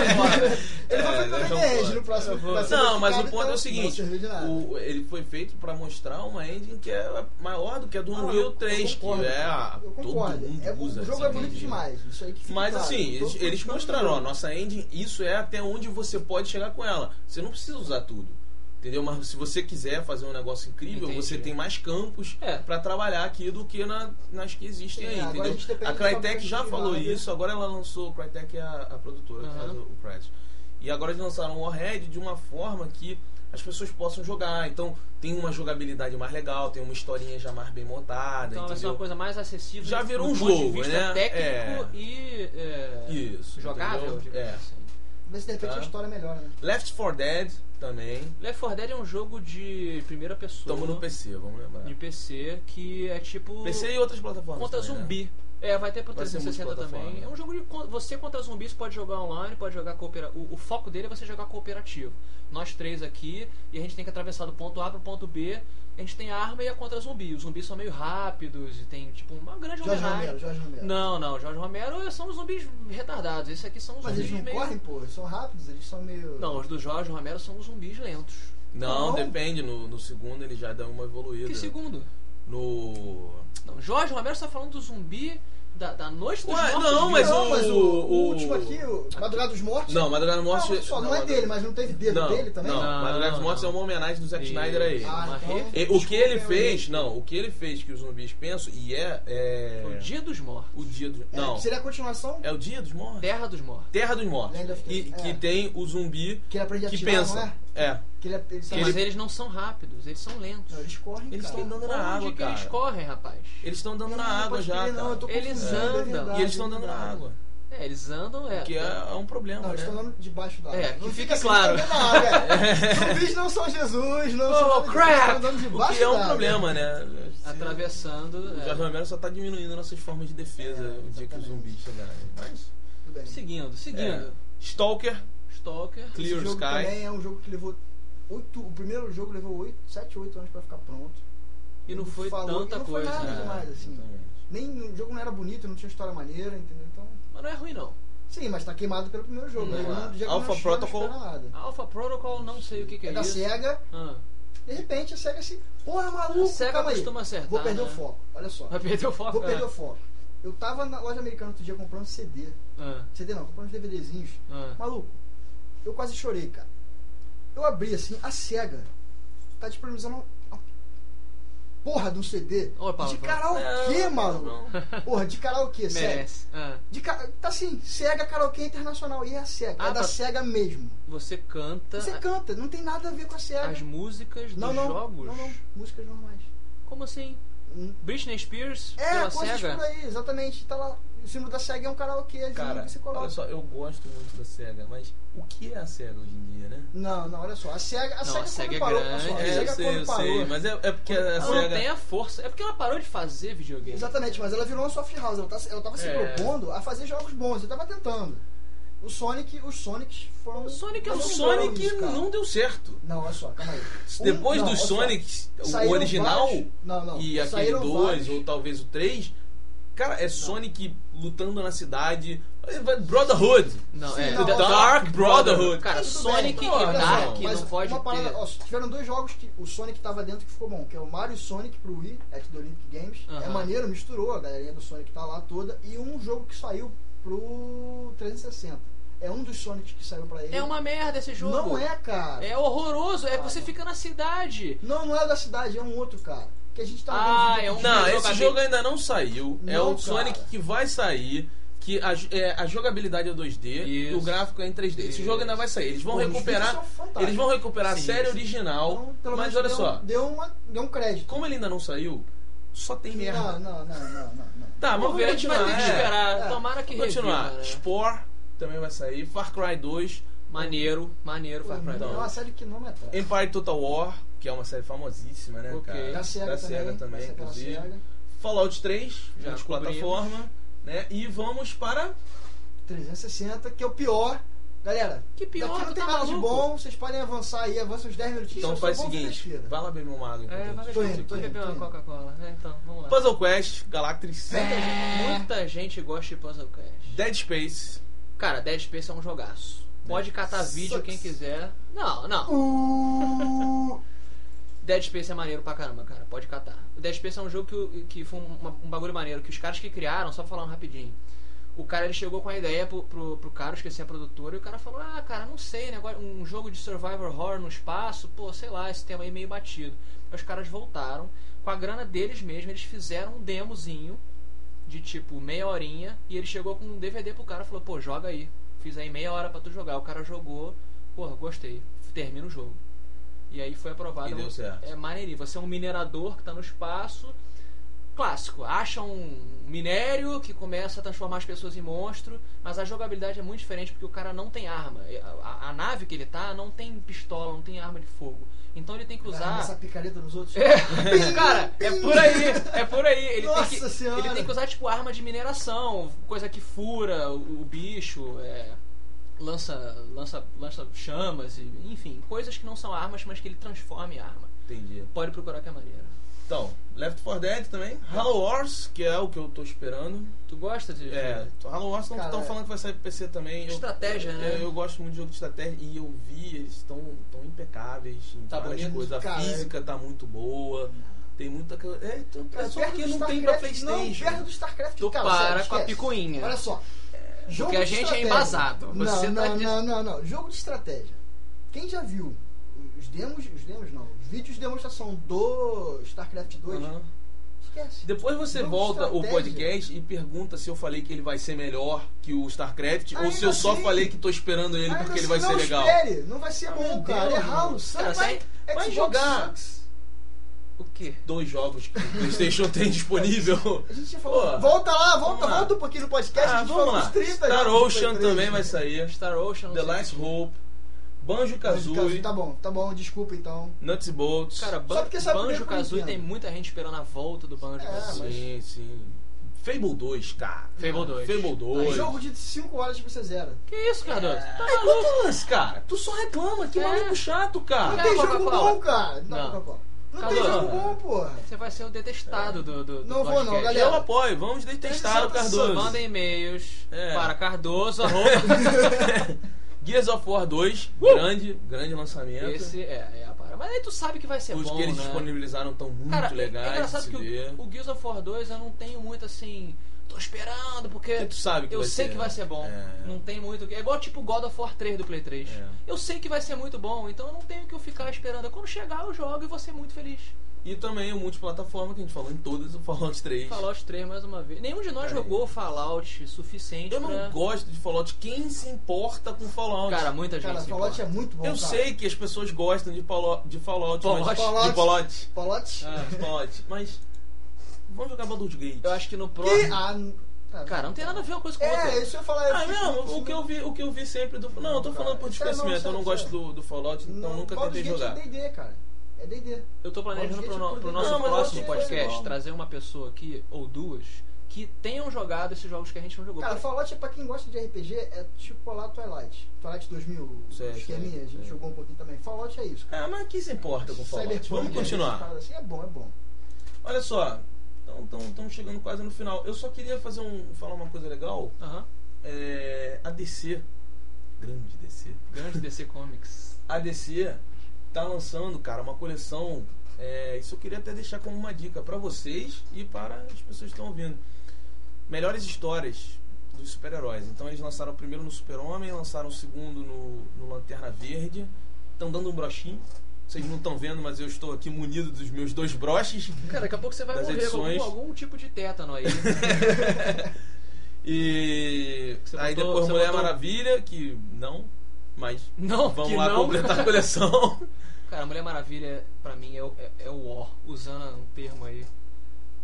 É, vai também concordo. Edge no próximo. Vou- não, mas o ponto é então o seguinte: Não serviu de nada. o- ele foi feito pra mostrar uma engine que é maior do que a do Não, Unreal eu- 3, eu que concordo. é a. Eu todo concordo. mundo É, usa o jogo é bonito engine. demais. Isso aí que fica Mas claro. assim, eles, eles mostraram, ó, muito. nossa engine, isso é até onde você pode chegar com ela. Você não precisa usar tudo. Entendeu? Mas se você quiser fazer um negócio incrível, Entendi. você tem mais campos É. pra trabalhar aqui do que na- nas que existem Sim, aí, a entendeu? A do Crytek já falou isso, agora ela lançou, a Crytek é a, a produtora, que Aham. faz o, o Crysis. E agora eles lançaram o Warhead de uma forma que as pessoas possam jogar. Então tem uma jogabilidade mais legal, tem uma historinha já mais bem montada, Então vai ser entendeu? uma coisa mais acessível. Já virou um ponto jogo, de vista né? técnico É. e é, Isso. jogável, entendeu? digamos É. assim. Se de repente Tá. a história melhora, né? Left 4 Dead também. Left 4 Dead é um jogo de primeira pessoa. Estamos no PC, vamos lembrar. De PC, que é tipo. PC e outras plataformas. contra também, né? zumbi. É, vai ter pro Vai ser 360 também. multiplataforma. É um jogo de você contra zumbi, você pode jogar online, pode jogar cooperativo. O, o foco dele é você jogar cooperativo. Nós três aqui, e a gente tem que atravessar do ponto A pro ponto B. A gente tem a arma e a contra zumbi. Os zumbis são meio rápidos e tem tipo uma grande Jorge homenagem. Romero, Jorge Romero. Não, não, Jorge Romero são os zumbis retardados. Esse aqui são os Mas zumbis eles não meio... correm, pô. Eles são rápidos, eles são meio. Não, os do Jorge Romero são os zumbis lentos. Não, Não. depende. No, no segundo ele já dá uma evoluída. Que segundo? No. Não, Jorge Romero está falando do zumbi da, da Noite dos Ué, Mortos. não, mas não, o- mas o, o- o último aqui, o Madrugada dos Mortos. Não, Madrugada dos Mortos. Não, só, não, é dele, mas não teve dedo Não, dele também? Não, Não, Madrugada dos Mortos não. é uma homenagem do Zack. Snyder a ele. Ah, então, re- E- o que ele fez, não, o que ele fez que os zumbis pensam, e é. é O Dia dos Mortos. o dia dos. É, Não, seria a continuação é o dia dos mortos? Terra dos Mortos. Terra dos Mortos. E, é. Que tem o zumbi que ele aprende a que atirar, pensa. Não é? É. Que ele, ele sabe- Mas eles não são rápidos, eles são lentos. Não, eles correm, Eles estão dando na Onde água, que cara. eles correm, rapaz? Eles estão dando Não, na não água já, não, eu tô Eles é andam. verdade, E eles estão é dando na água. É, eles andam, é. Que é, é um problema, Não, né? eles estão andando debaixo da água. É, não fique fica assim, claro. andando na água, é. Zumbis não são Jesus, não Oh, são crap! eles estão andando O debaixo que é um problema, né? Atravessando. O é. Jorge Romero só tá diminuindo nossas formas de defesa É, o dia que os zumbis chegarem. Mas. Seguindo, seguindo. É. Stalker, Stalker. Esse Clear jogo Sky. também é um jogo que levou oito, o primeiro jogo levou 8, 7, 8 anos pra ficar pronto. E não foi falou que tanta não foi coisa. nada né? demais, assim. Exatamente. Nem o jogo não era bonito, não tinha história maneira, entendeu? Então, Mas não é ruim, não. sim, mas tá queimado pelo primeiro jogo. Não, né? Não- já Alpha não Protocol. Não. Alpha Protocol, não sei o que, que é, É da isso. SEGA, Ah. de repente a SEGA se. Porra, maluco, A SEGA calma aí. costuma acertar. Vou perder né? o foco, olha só. Vai perder o foco? Vou perder é. o foco. Eu tava na loja americana outro dia comprando CD. Ah, CD não, comprando uns DVDzinhos. ah. Maluco, eu quase chorei, cara. Eu abri assim, a SEGA tá disponibilizando uma porra de um CD Ô, Paulo, de karaokê, Não, maluco. não. Porra, de karaokê, sério. Merece. Ah. De ca... Tá assim, SEGA Karaokê Internacional. E é a SEGA, Ah, é da tá. SEGA mesmo. Você canta Você canta, não tem nada a ver com a SEGA. as músicas não, dos não, jogos? não, não, músicas normais. Como assim? Hum. Britney Spears É, pela coisas SEGA? por aí, exatamente. Tá lá. O símbolo da SEGA é um karaokê, Cara, que você coloca. olha só, eu gosto muito da SEGA, mas o que é a SEGA hoje em dia, né? Não, não, olha só. A SEGA, a Não, SEGA, a SEGA quando é parou, grande. só, a É, eu SEGA sei, quando eu parou, sei, mas é, é porque a Ela não SEGA... tem a força. É porque ela parou de fazer videogame. Exatamente, mas ela virou uma soft house. Ela, tá, ela tava se É. propondo a fazer jogos bons. Ele tava tentando. O Sonic, os Sonics foram. O Sonic é O um Sonic bons, cara. não deu certo. Não, olha só, calma aí. Um- Depois não, dos. Sonics, o original vários- não, não, e aquele saíram 2 vários. ou talvez o 3, cara, é Sonic lutando na cidade. Brotherhood. Não, Sim, é. não, Dark só. Brotherhood. Cara, Tudo Sonic bem, e Dark mas não pode uma parada, ter. ó, tiveram dois jogos que o Sonic tava dentro que ficou bom, que é o Mario Sonic pro Wii, é do Olympic Games. É Aham. maneiro, misturou, a galerinha do Sonic tá lá toda. E um jogo que saiu pro 360. É um dos Sonics que saiu pra ele. É uma merda esse jogo. Não é, cara. É horroroso. É Ah, que você não. fica na cidade. Não, não é o da cidade, é um outro, cara. Que a gente tá Ah, vendo. é um- Não, esse jogo ainda não saiu. é Não, o Sonic cara. que vai sair. Que a, é, a jogabilidade é 2D e Isso. o gráfico é em 3D. Esse Isso. jogo ainda vai sair. Eles vão Pô, recuperar. Eles vão recuperar Sim, a série sim. original. Então, mas olha deu, só, Deu, uma, deu um crédito. como ele ainda não saiu, só tem merda. Não, não, não, não, não, não. Tá, mas Vamos ver, a gente vai ter que continuar, é. esperar. É. Tomara que Vamos continuar. reviva, né? Spore também vai sair. Far Cry 2. Maneiro, maneiro Far Cry É 2. uma série que não me atrai. Empire Total War, que é uma série famosíssima, né, Ok. cara? Da SEGA da também. SEGA também, inclusive. SEGA. Fallout 3, Já de plataforma, né? E vamos para 360, que é o pior. Galera, Que pior, daqui não tu tem tá nada de bom, vocês podem avançar aí, avança uns 10 minutinhos. Então faz o seguinte, vai lá beber uma água É, a vai beber, uma. Coca-Cola. É, então, vamos lá. Puzzle Quest, Galactrix, Muita gente gosta de Puzzle Quest. Dead Space. Cara, Dead Space é um jogaço. Pode catar vídeo quem quiser. Não, não. Uh, Dead Space é maneiro pra caramba, cara. Pode catar. O Dead Space é um jogo que, que foi um, um bagulho maneiro. Que os caras que criaram, só falando rapidinho. O cara ele chegou com a ideia pro, pro, pro cara, esqueci a produtora, e o cara falou: Ah, cara, não sei, negócio, um jogo de survival horror no espaço, pô, sei lá, esse tema aí meio batido. Aí os caras voltaram, com a grana deles mesmos, eles fizeram um demozinho de tipo meia horinha, e ele chegou com um DVD pro cara e falou: Pô, joga aí. Fiz aí meia hora pra tu jogar. O cara jogou, porra, gostei. Termina o jogo. E aí foi aprovado. E deu certo. É maneirinho. Você é um minerador que tá no espaço. Clássico. Acha um minério que começa a transformar as pessoas em monstro. Mas a jogabilidade é muito diferente porque o cara não tem arma. A, a- nave que ele tá não tem pistola, não tem arma de fogo. Então ele tem que usar. arremessar picareta nos outros. É, cara, é por aí, é por aí. Ele, Nossa tem que, Senhora. ele tem que usar, tipo, arma de mineração, coisa que fura o, o bicho, é, lança, lança, lança chamas, e, enfim, coisas que não são armas, mas que ele transforma em arma. Entendi. Pode procurar que é maneiro. Então, Left 4 Dead também. Halo Wars, que é o que eu tô esperando. Tu gosta de. É, Halo Wars Cara, estão falando que vai sair pro PC também. Eu- Estratégia, né? Eu, eu gosto muito de jogo de estratégia e eu vi, eles estão tão impecáveis em Tá várias bonito? coisas. A Cara, física tá muito boa. Tem muita. coisa- É, então, Cara, é só do não tem pra StarCraft- Não, Playstation. perto do StarCraft, Tu cara, para sério, com a picuinha. Olha só. Jogo Porque a de gente é estratégia. embasado. Não, Você não, tá de- não, não, não. Jogo de estratégia. Quem já viu os demos, os demos não, vídeos de demonstração do StarCraft 2, Aham. esquece. Depois você volta o podcast e pergunta se eu falei que ele vai ser melhor que o StarCraft ou Ainda se eu só assim- falei que tô esperando ele Ainda porque ele assim, vai ser não legal. Espere, não vai ser Ah, bom, cara. Deus, é ralo. Cara, vai, sai- vai jogar. sucks. O quê? Dois jogos que o PlayStation tem disponível. A gente já falou. Pô, volta lá, volta, lá. volta um pouquinho no podcast. Ah, a gente vamos falou lá. uns 30 Star Ocean Play 3, também vai né? sair. Star Ocean, não The Last o Banjo Kazooie. Tá bom, tá bom, desculpa então. Nuts e Bolts. Cara, Só Ban Banjo eu Kazooie tem muita gente esperando a volta do Banjo É, Kazooie. sim, sim. Fable 2, cara. Fable 2. Fable 2. Jogo de 5 horas que você zera. Que isso? Tá que é o lance, cara? Tu só reclama, que É. maluco chato, Não cara. Quer tem jogo bom, cara. Não, Não. Coca-Cola. Não tem jogo bom, porra. Você vai ser o detestado do, do, do Não vou não, podcast. galera. Eu apoio, vamos detestar o Cardoso. Manda e-mails É. para cardoso. arroba- Gears of War 2, grande, grande lançamento. Esse é, é a parada. Mas aí tu sabe que vai ser Os bom, que eles né? disponibilizaram estão muito Cara, é- legais. é engraçado que o, o Gears of War 2 eu não tenho muito assim. Tô esperando, porque. Porque tu sabe que eu vai sei ser, que vai ser bom. É. Não tem muito. É igual tipo God of War 3 do Play 3. É. Eu sei que vai ser muito bom, então eu não tenho que eu ficar esperando. Quando chegar, eu jogo e vou ser muito feliz. E também o multiplataforma que a gente falou em todas, o Fallout 3. Fallout 3 mais uma vez. Nenhum de nós É. jogou Fallout suficiente Eu não pra. gosto de Fallout. Quem se importa com Fallout? Cara, muita gente. Cara, se Fallout é importa. muito bom, eu cara. sei que as pessoas gostam de Fallout, de Fallout, Fallout. mas Fallout. de Fallout, Fallout? Ah, de Fallout, mas vamos jogar Baldur's Gate. eu acho que no Que? próximo. Ah, n- tá, Cara, não tem nada a ver uma coisa com outra. É, isso eu falar. eu Ah, não, o que eu vi, o que eu vi sempre do Não, eu tô falando por Cara, desconhecimento, eu não gosto do, do Fallout, então Não, nunca Baldur's tentei Gate jogar. É D&D, cara. É D&D. Eu tô planejando pro, no- pro nosso próximo que podcast trazer uma pessoa aqui, ou duas, que tenham jogado esses jogos que a gente não jogou. Cara, Fallout é pra quem gosta de RPG, é tipo lá Twilight. Twilight 2000, Sei, o esqueminha, a gente jogou um pouquinho também. Fallout é isso, cara. Ah, mas quem se importa com Fallout? Vamos continuar. Assim, é bom, é bom. Olha só, estamos chegando quase no final. Eu só queria fazer um, falar uma coisa legal. Aham. É, a DC, grande DC, Grande DC Comics. a DC tá lançando, cara, uma coleção. é, isso eu queria até deixar como uma dica para vocês e para as pessoas que estão ouvindo. Melhores histórias dos super-heróis. Então eles lançaram o primeiro no Super-Homem, lançaram o segundo no, no Lanterna Verde. Estão dando um brochinho. Vocês não estão vendo, mas eu estou aqui munido dos meus dois broches. Cara, daqui a pouco você vai morrer com edições. algum, algum tipo de tétano aí. E Você aí botou- depois você Mulher botou- Maravilha, que não, mas Não, vamos que lá não. completar a coleção. Cara, Mulher Maravilha, pra mim, é, o- é, é o ó, usando um termo aí.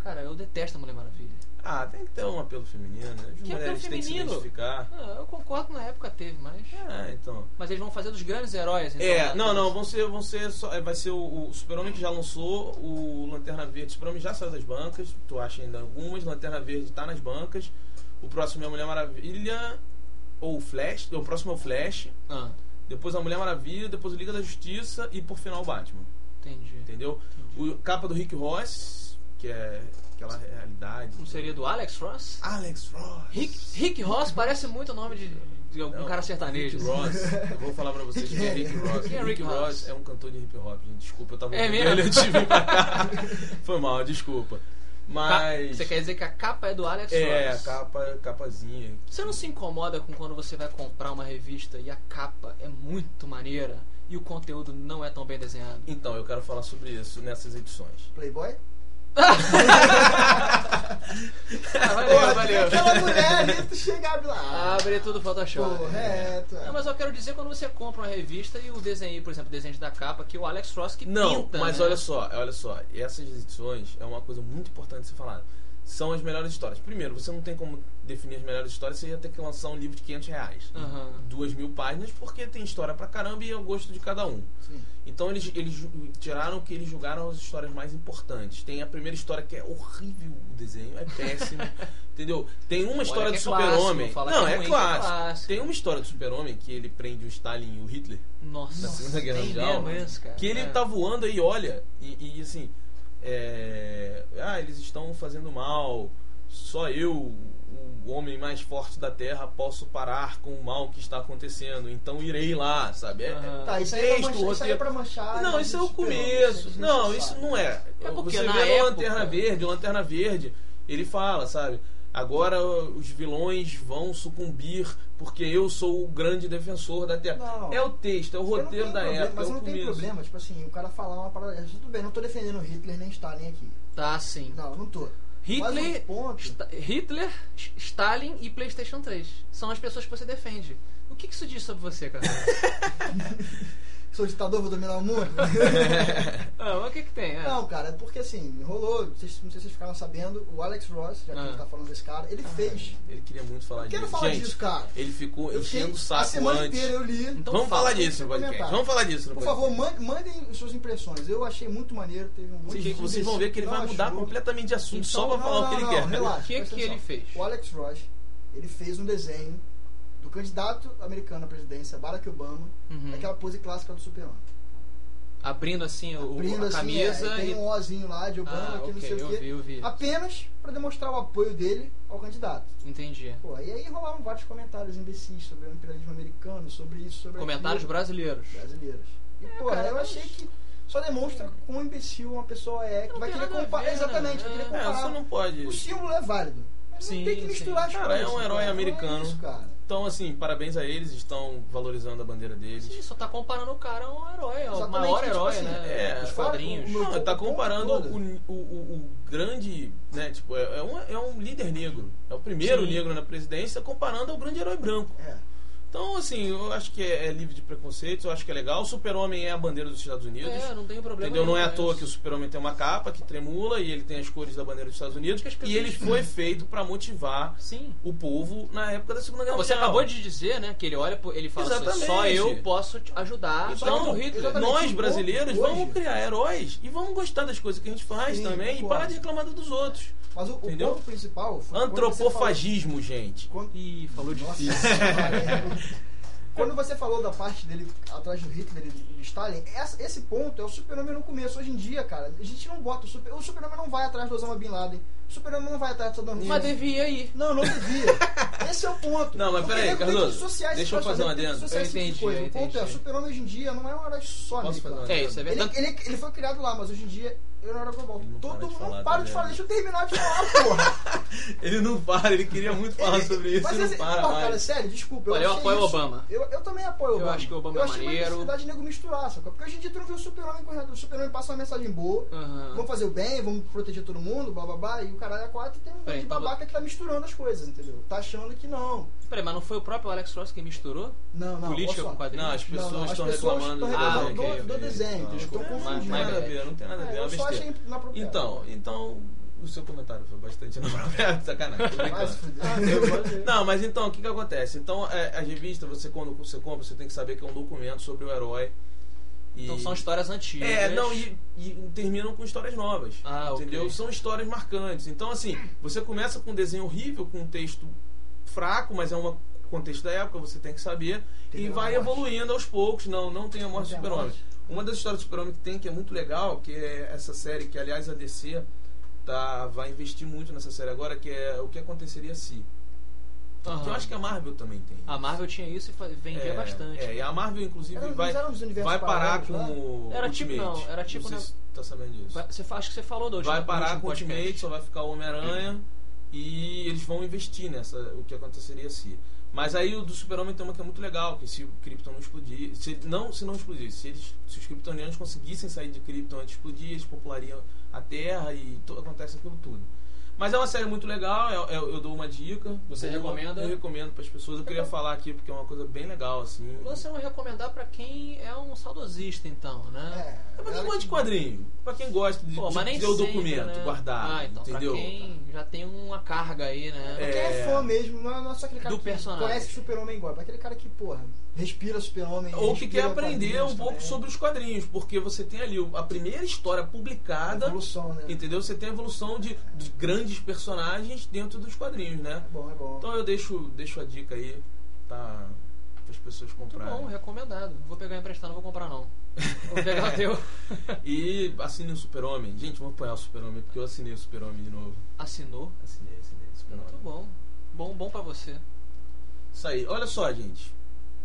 Cara, eu detesto a Mulher Maravilha. Ah, tem que ter um apelo feminino, né? As Que apelo mulheres têm que se feminino? identificar. Ah, eu concordo na época teve, mas. É, então. Mas eles vão fazer dos grandes heróis, então. É, né? não, não, vão ser, vão ser só, é, vai ser o, o Super-Homem que já lançou, o Lanterna Verde. O Super-Homem já saiu das bancas, tu acha ainda algumas, Lanterna Verde tá nas bancas. O próximo é a Mulher Maravilha, ou o Flash, o próximo é o Flash, Ah, depois a Mulher Maravilha, depois o Liga da Justiça e por final o Batman. entendi. Entendeu? O capa do Rick Ross, que é aquela realidade. Não seria do Alex Ross? Alex Ross. Rick, Rick Ross parece muito o nome de, de algum Não, cara sertanejo. Rick Ross. Eu vou falar pra vocês quem é Rick Ross. Quem é Rick Ross? é um cantor de hip hop, gente. Desculpa, eu tava É mesmo? ele antes de vir pra cá. Foi mal, desculpa. Ca- Mas. Você quer dizer que a capa é do Alex É, Ross? capa, capazinha. Você não se incomoda com quando você vai comprar uma revista e a capa é muito maneira e o conteúdo não é tão bem desenhado? Então, eu quero falar sobre isso nessas edições. Playboy? Ah, valeu, Porra, valeu. Aquela mulher ali, tu chegava lá. Abre tudo Photoshop. Correto. Não, mas eu quero dizer quando você compra uma revista e o desenho, por exemplo, o desenho da capa, que o Alex Ross que Não, pinta. mas né? olha só, olha só, essas edições é uma coisa muito importante de ser falada. São as melhores histórias. Primeiro, você não tem como definir as melhores histórias, você ia ter que lançar um livro de 500 reais. Aham. Duas mil páginas, porque tem história pra caramba e é o gosto de cada um. Sim. Então eles, eles tiraram o que eles julgaram as histórias mais importantes. Tem a primeira história que é horrível o desenho, é péssimo. entendeu? Tem uma história do é super-homem. Não, é é ruim, que é clássico. clássico. Tem uma história do super-homem que ele prende o Stalin e o Hitler Nossa, na Segunda Guerra Mundial. Que ele É. tá voando aí, olha, e, e, assim, é, ah, eles estão fazendo mal. Só eu, o homem mais forte da Terra, posso parar com o mal que está acontecendo. Então irei lá, sabe? É. Tá, isso aí é pra texto, manchar. Isso aí é pra manchar Não, isso é o começo. Não, isso não é. É porque Você na vê época- Lanterna Verde, o Lanterna Verde, ele fala, sabe? Agora os vilões vão sucumbir porque eu sou o grande defensor da Terra. Não. É o texto, é o roteiro da problema, época, Mas é eu o não tem começo. problema, tipo assim, o cara falar uma parada. Tudo bem, não tô defendendo Hitler nem Stalin aqui. Tá, sim. Não, não tô. Mas Hitler, Hitler, Stalin e PlayStation 3. São as pessoas que você defende. O que, que isso diz sobre você, cara? Sou ditador, vou dominar o mundo. ah, mas o que, que tem? É. Não, cara, é porque assim, rolou, vocês- não sei se vocês ficaram sabendo, o Alex Ross, já que a Ah. gente tá falando desse cara, ele fez. Ele queria muito falar Eu disso. quero falar Gente, disso, cara. ele ficou Eu enchendo o fiquei a saco semana antes. inteira eu li. Então Vamos fala, falar disso no podcast. Vamos falar disso no Por podcast. favor, man- mandem suas impressões. Eu achei muito maneiro, teve um monte Vocês, de vocês vão ver que ele vai mudar achou. completamente de assunto Então, só pra Não, falar não, o que ele não, quer. Relaxa, O que que ele fez? O Alex Ross, ele fez um desenho candidato americano à presidência, Barack Obama, Uhum. aquela pose clássica do Superman. Abrindo assim o, Abrindo a assim, camisa é, tem e. um Ozinho lá de Obama, Ah, que não ok, sei o eu quê. vi, eu vi. Apenas pra demonstrar o apoio dele ao candidato. Entendi. Pô, e aí rolaram vários comentários imbecis sobre o imperialismo americano, sobre isso, sobre Comentários aquilo. brasileiros. brasileiros. E, É, pô, cara, eu mas- achei que só demonstra quão imbecil uma pessoa é, que Não vai querer comparar. né? Exatamente, vai querer É, É, comparar. você não pode. O símbolo é válido. Mas Sim, não tem que sim. misturar as Cara, coisas. é um herói cara. americano. Não é isso, cara. Então, assim, parabéns a eles, estão valorizando a bandeira deles. Sim, só tá comparando o cara a um herói, é o Exatamente, maior tipo herói, assim, né? é, fora quadrinhos. o- Não, ele tá o comparando o, o, o, o grande, né, tipo, é, é um, é um líder negro. É o primeiro Sim. negro na presidência comparando ao grande herói branco. É. Então, assim, eu acho que é, é livre de preconceitos, eu acho que é legal. O super-homem é a bandeira dos Estados Unidos. É, não tem problema. Entendeu? Não é à toa que o super-homem tem uma capa que tremula e ele tem as cores da bandeira dos Estados Unidos. E ele foi feito pra motivar Sim. o povo na época da Segunda Guerra você Mundial. acabou de dizer, né, que ele olha, ele fala assim, Exatamente. só eu posso te ajudar Então, nós brasileiros vamos criar heróis e vamos gostar das coisas que a gente faz Sim, também e parar de reclamar dos outros. Mas o, o ponto principal foi. Antropofagismo, gente. falou- quando- Ih, falou Nossa, difícil. Quando você falou da parte dele atrás do Hitler e do Stalin, essa- esse ponto é o super-homem no começo. Hoje em dia, cara, a gente não bota o super... O super-homem não vai atrás do Osama Bin Laden. O super-homem não vai atrás do Saddam Hussein. Mas devia ir. Não, não devia. Esse é o ponto. Não, mas peraí, sociais deixa eu fazer um redes adendo. Eu tipo entendi, coisa. eu O ponto é, o entendi. super-homem hoje em dia não é um herói só Posso fazer americano. uma É, isso é Ele, verdade. ele, ele foi criado lá, mas hoje em dia ele. Ele Todo para de mundo falar, não tá para de falar. Deixa eu terminar de falar, porra. Ele não para, ele queria muito falar Ele- sobre isso mas e não esse- para porra, cara, sério, desculpa. Olha, eu achei apoio o Obama. Eu, eu também apoio o Eu Obama. acho que o Obama eu é achei uma maneiro. necessidade de nego misturar, sabe? Porque hoje em dia tu não vê o super-homem correndo. O super-homem passa uma mensagem boa. Aham. Vamos fazer o bem, vamos proteger todo mundo, blá blá blá. E o caralho é quatro e tem um monte de então babaca que tá misturando as coisas, entendeu? Tá achando que não. Peraí, mas não foi o próprio Alex Ross que misturou? Não, não. Política com quadrinhos? Não, as pessoas Não, não, as estão pessoas reclamando do reclamando desenho. do- do desenho, Não, estão confundindo. Não tem nada a ver, não tem nada a ver. É, é eu só achei inapropriado. Então, então, o seu comentário foi bastante inapropriado, sacanagem. Não, mas então, o que que acontece? Então, é, a revista, você quando você compra, você tem que saber que é um documento sobre o herói. E- Então são histórias antigas. É, não, e, e terminam com histórias novas. Ah, entendeu? São histórias marcantes. Então, assim, você começa com um desenho horrível, com um texto fraco, mas é um contexto da época, você tem que saber. Tem e vai morte. evoluindo aos poucos. Não, não tem a morte do Não tem a super-homem. Uma das histórias do super-homem que tem, que é muito legal, que é essa série, que aliás a DC tá, vai investir muito nessa série agora, que é o que aconteceria se. Aham. Que eu acho que a Marvel também tem. A Marvel tinha isso e vendia é, bastante. É, e a Marvel, inclusive, Era- vai, vai parar paralelos com lá? o Era tipo- Ultimate. não, era tipo, Não sei né, se tá sabendo disso. Vai- Você, acho que você falou do vai parar com o Ultimate, só vai ficar o Homem-Aranha e eles vão investir nessa, o que aconteceria se. Mas aí o do Super-Homem tem uma que é muito legal, que se o Krypton não explodir, se não, se não explodir, se, eles, se os kryptonianos conseguissem sair de Krypton antes de explodir, eles populariam a Terra e to- acontece aquilo tudo. Mas é uma série muito legal, eu, eu- eu dou uma dica. Você recomenda? Eu recomendo para as pessoas. Eu queria falar aqui porque é uma coisa bem legal, assim. Você não recomendar pra quem é um saudosista, então, né? É, É pra quem gosta de quadrinho, pra quem gosta de, Pô, de mas nem ter o documento né? guardado, Ah, então, entendeu? pra quem já tem uma carga aí, né? Pra quem é É. fã mesmo, não é, é só aquele cara Do que personagem. conhece Super-Homem igual, é aquele cara que, porra, respira Super-Homem. Ou que quer aprender um pouco também. sobre os quadrinhos, porque você tem ali a primeira história a publicada, evolução, né? entendeu? Você tem a evolução de, de grandes personagens dentro dos quadrinhos, né? É bom, é bom. Então eu deixo, deixo a dica aí, tá? Para as pessoas Muito comprarem. bom, recomendado. Vou pegar emprestado, não vou comprar não. Vou pegar o teu. E assine o Super-Homem. Gente, vamos apoiar o Super-Homem, porque eu assinei o Super-Homem de novo. Assinou? Assinei, assinei o Super-Homem. Muito bom. Bom, bom pra você. Isso aí. Olha só, gente.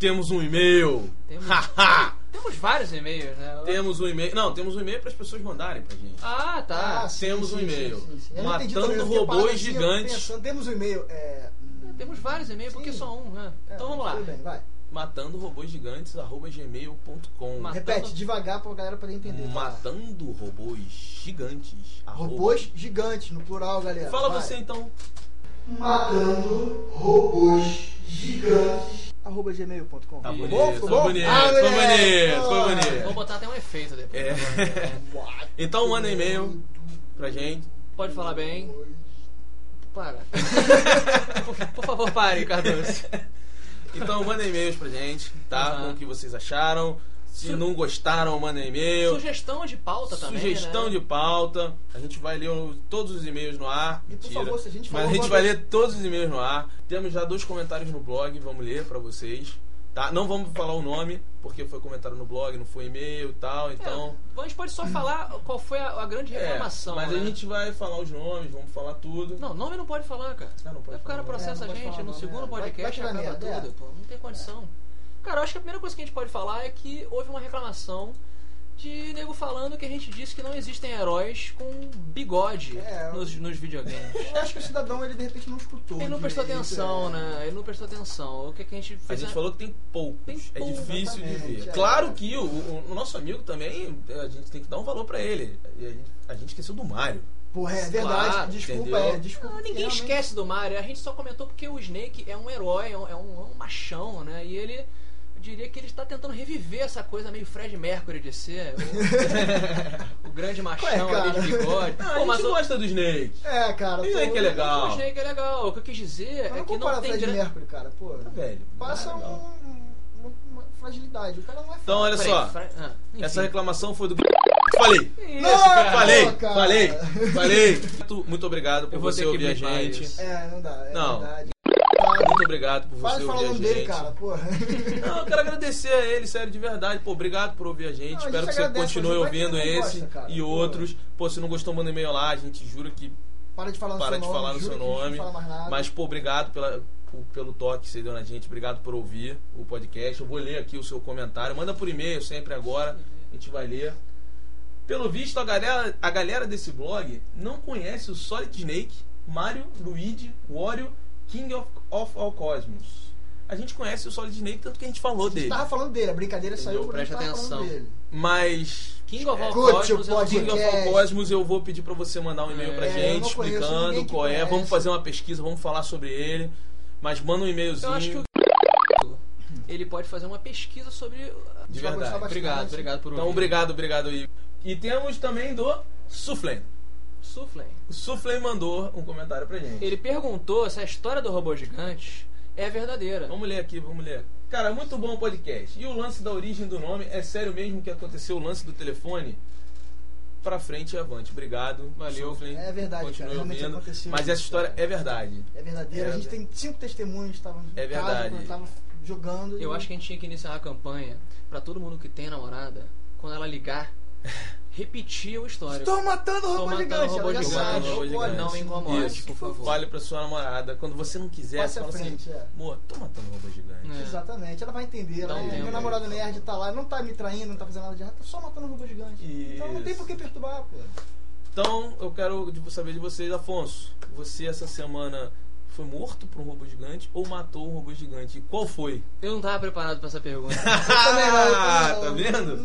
Temos um e-mail. Temos, temos vários e-mails, né? temos um e-mail. Não, temos um e-mail para as pessoas mandarem pra gente. Ah, tá. Ah, sim, temos sim, um e-mail. sim, sim. Matando robôs assim, gigantes. pensando, temos um e-mail. É, hum, Temos vários e-mails, porque só um, né? é, então vamos lá. Tudo bem, vai. Matando robôs gigantes, arroba gmail.com. Ma- Matando- Repete devagar pra galera poder entender. tá? Matando robôs gigantes. arroba- Robôs gigantes, no plural, galera. Fala vai. você então. Matando robôs gigantes. Arroba gmail.com. Tá Ficou bonito, bom? Ficou foi bom? bonito, Ah, foi moleque, bonito, foi porra. bonito. Vou botar até um efeito depois. É. Então manda e-mail pra gente. Pode falar bem. Para. por, por favor, pare, Cardoso. Então manda e-mails pra gente, tá? Com o que vocês acharam. Se Su- não gostaram, manda e-mail. Sugestão de pauta também. Sugestão né? de pauta. A gente vai ler todos os e-mails no ar. E, por Mentira. favor, se a gente Mas a gente vai vez- ler todos os e-mails no ar. Temos já dois comentários no blog, vamos ler pra vocês. Tá? Não vamos falar o nome, porque foi comentário no blog, não foi e-mail e tal. Então. É, a gente pode só falar qual foi a, a grande É, reclamação. mas né? a gente vai falar os nomes, vamos falar tudo. Não, nome não pode falar, cara. Ah, não pode Aí o cara falar. processa É, não a gente no segundo é. Vai- podcast vai tirar acaba merda, tudo, é. pô. Não tem condição. Cara, eu acho que a primeira coisa que a gente pode falar é que houve uma reclamação de nego falando que a gente disse que não existem heróis com bigode É, nos, nos videogames. Eu acho que o cidadão, ele de repente não escutou. Ele não prestou direito, atenção, é. né? Ele não prestou atenção. O que, que a gente A fez? gente falou que tem poucos. Tem é poucos, difícil de ver. é. Claro que o, o- nosso amigo também, a gente tem que dar um valor pra ele. A, gente, a gente esqueceu do Mário. Porra, é verdade. Claro, desculpa, é, desculpa. Ah, ninguém realmente- esquece do Mario. A gente só comentou porque o Snake é um herói, é um, é um- é machão, né? E ele, diria que ele está tentando reviver essa coisa meio Fred Mercury de ser o, o grande machão Ué, ali de bigode. Ah, Pô, a gente mas o, gosta do Snake. É, cara. Isso tô- é legal. o Snake é legal. O que eu quis dizer Mas é não que não tem Fred. Mercury, cara. Pô, Tá velho. passa legal. um, uma, fragilidade. O cara não é Então, olha Peraí, só. Fre- ah. Essa reclamação foi do. Falei! Isso, Não, cara. Falei! Pô, cara. Falei! Falei! Muito- Muito obrigado por você ouvir a gente. isso. É, não dá. É Não. verdade. Muito obrigado por você falar ouvir o a nome gente. dele, cara. Porra. Não, eu quero agradecer a ele, sério, de verdade. Pô, obrigado por ouvir a gente. Não, a Espero gente que você agradece, continue mas vai ouvindo que esse gosta, cara. e outros. Pô, se não gostou, manda e-mail lá. A gente jura que Para de falar no para seu de nome. falar no seu nome. Mas, pô, obrigado pela, por- pelo toque que você deu na gente. Obrigado por ouvir o podcast. Eu vou ler aqui o seu comentário. Manda por e-mail sempre agora. A gente vai ler. Pelo visto, a galera, a galera desse blog não conhece o Solid Snake, Mario, Luigi, Wario, King of, of All Cosmos. A gente conhece o Solid Snake, tanto que a gente falou A gente dele. tava falando dele, a brincadeira saiu Entendeu? a Presta tava falando atenção. dele. Mas. King of All Curte Cosmos, o eu. King of All Cosmos, eu vou pedir pra você mandar um e-mail É, pra eu gente, explicando qual é. Vamos fazer uma pesquisa, vamos falar sobre ele. Mas manda um e-mailzinho. Eu acho que o ele pode fazer uma pesquisa sobre. De verdade. Obrigado, obrigado por Então, obrigado, obrigado, Igor. E temos também do Suflen. Suflem. O Sufley mandou um comentário pra gente. Ele perguntou se a história do robô gigante é verdadeira. Vamos ler aqui, vamos ler. Cara, muito bom o podcast. E o lance da origem do nome, é sério mesmo que aconteceu o lance do telefone? Pra frente e avante. Obrigado. Valeu. Sufley. É verdade, Continue cara, realmente ouvindo. aconteceu Mas essa história é verdade. É verdadeiro. É a gente tem cinco testemunhos que estavam É casa verdade. tava jogando. e- Eu acho que a gente tinha que iniciar a campanha pra todo mundo que tem namorada, quando ela ligar, repetir o histórico. Estou matando o robô matando gigante. o robô gigante. sabe, Robô não gigante. Não me incomode, Isso. por favor. Fale pra sua namorada. Quando você não quiser, Passe fala assim, frente, é. amor, tô matando um robô gigante. É. Exatamente, ela vai entender. Ela, um é, meu namorado nerd tá lá, não tá me traindo, não tá fazendo nada de errado, tá só matando um robô gigante. Então não tem Isso. por que perturbar, pô. Então, eu quero saber de vocês, Afonso. Você essa semana foi morto por um robô gigante ou matou um robô gigante? E qual foi? Eu não tava preparado pra essa pergunta. Ah, tá Não, vendo?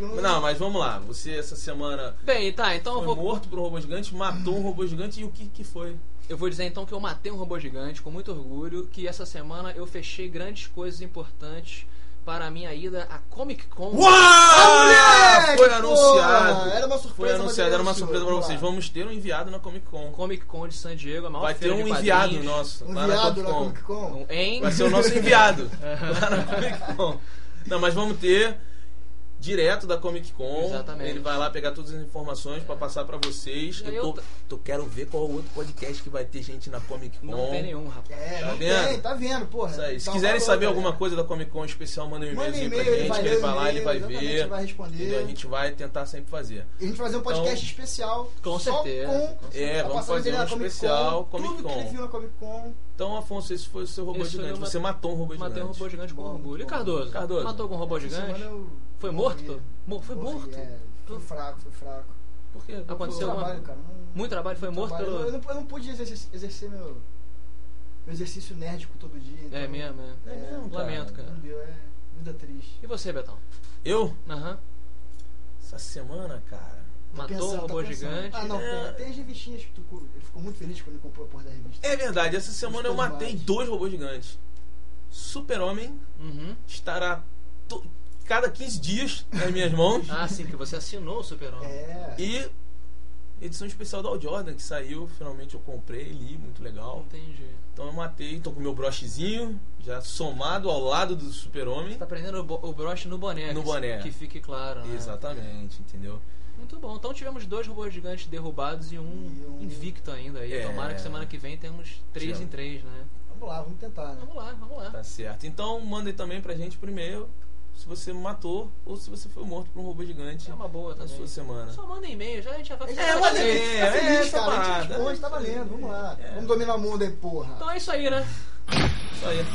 Não, não, mas vamos lá. Você essa semana Bem, tá, então eu foi vou, morto por um robô gigante, matou um robô gigante e o que que foi? eu vou dizer então que eu matei um robô gigante com muito orgulho, que essa semana eu fechei grandes coisas importantes para a minha ida à Comic Con. Uau! moleque, Foi anunciado. Era uma surpresa, Foi anunciado, era uma surpresa pra vamos vocês. Vamos ter um enviado na Comic Con. Comic Con de San Diego, a maior Vai ter um enviado nosso Um lá na Comic na Con. Comic Con. Em... Vai ser o nosso enviado lá na Comic Con. Não, mas vamos ter direto da Comic Con. Exatamente. Ele vai lá pegar todas as informações pra passar pra vocês. E Eu eu tô, tô- quero ver qual é o outro podcast que vai ter gente na Comic Con. Não tem nenhum, rapaz. É, Tá não vendo? tem, tá vendo, porra. Isso aí. Se um quiserem valor, saber galera. alguma coisa da Comic Con especial, manda um e-mailzinho pra e-mail, ele gente, vai que ele vai lá, ele vai ver. ele vai responder. entendeu? A gente vai tentar sempre fazer. E a gente vai fazer um podcast Então- especial. Com certeza, Com com É, a vamos fazer um na Comic especial Con, Comic Tudo que Con. ele viu na Comic Con. Então, Afonso, esse foi o seu robô Esse gigante. uma- Você matou um robô Matei gigante. um robô gigante com orgulho. E. Cardoso? Cardoso. Matou algum robô Essa gigante? Foi morri. morto? Mo- Foi Morri, morto? É, foi fraco, foi fraco. Por quê? Aconteceu foi o- uma- trabalho, cara. Não, Muito trabalho, foi morto trabalho. pelo... Eu não, eu não pude exercer, exercer meu, meu exercício nerdico todo dia. Então, É mesmo, é. É mesmo, cara. Lamento, cara. Não deu, é vida triste. E você, Betão? Eu? Aham. Essa semana, cara. Tô Matou pensando, um robô gigante. Ah, não, É. tem, tem as revistinhas que tu. cu- Ele ficou muito feliz quando ele comprou a porra da revista. É verdade, essa semana eu matei demais. dois robôs gigantes. Super-Homem Uhum. estará to- cada 15 dias nas minhas mãos. Ah, sim, que você assinou o Super-Homem. É. E edição especial da Al Jordan, que saiu, finalmente eu comprei, li, muito legal. Entendi. Então eu matei, tô com meu brochezinho, já somado ao lado do Super-Homem. Tá prendendo o, o broche no boné. No que- boné. Que fique claro, né? Exatamente, entendeu? Muito bom. Então tivemos dois robôs gigantes derrubados e um, E um- invicto ainda aí. É. Tomara que semana que vem temos três Sim. em três, né? Vamos lá, vamos tentar, né? Vamos lá, vamos lá. Tá certo. Então mandem também pra gente por e-mail se você matou ou se você foi morto por um robô gigante É uma boa na também. sua semana. Só manda e-mail, já a gente já vai É, ficar olha, satisfeito. é, tá é, feliz, essa cara. A gente parada. responde, tá valendo, vamos lá. É. Vamos dominar o mundo aí, porra. Então é isso aí, né? Isso aí.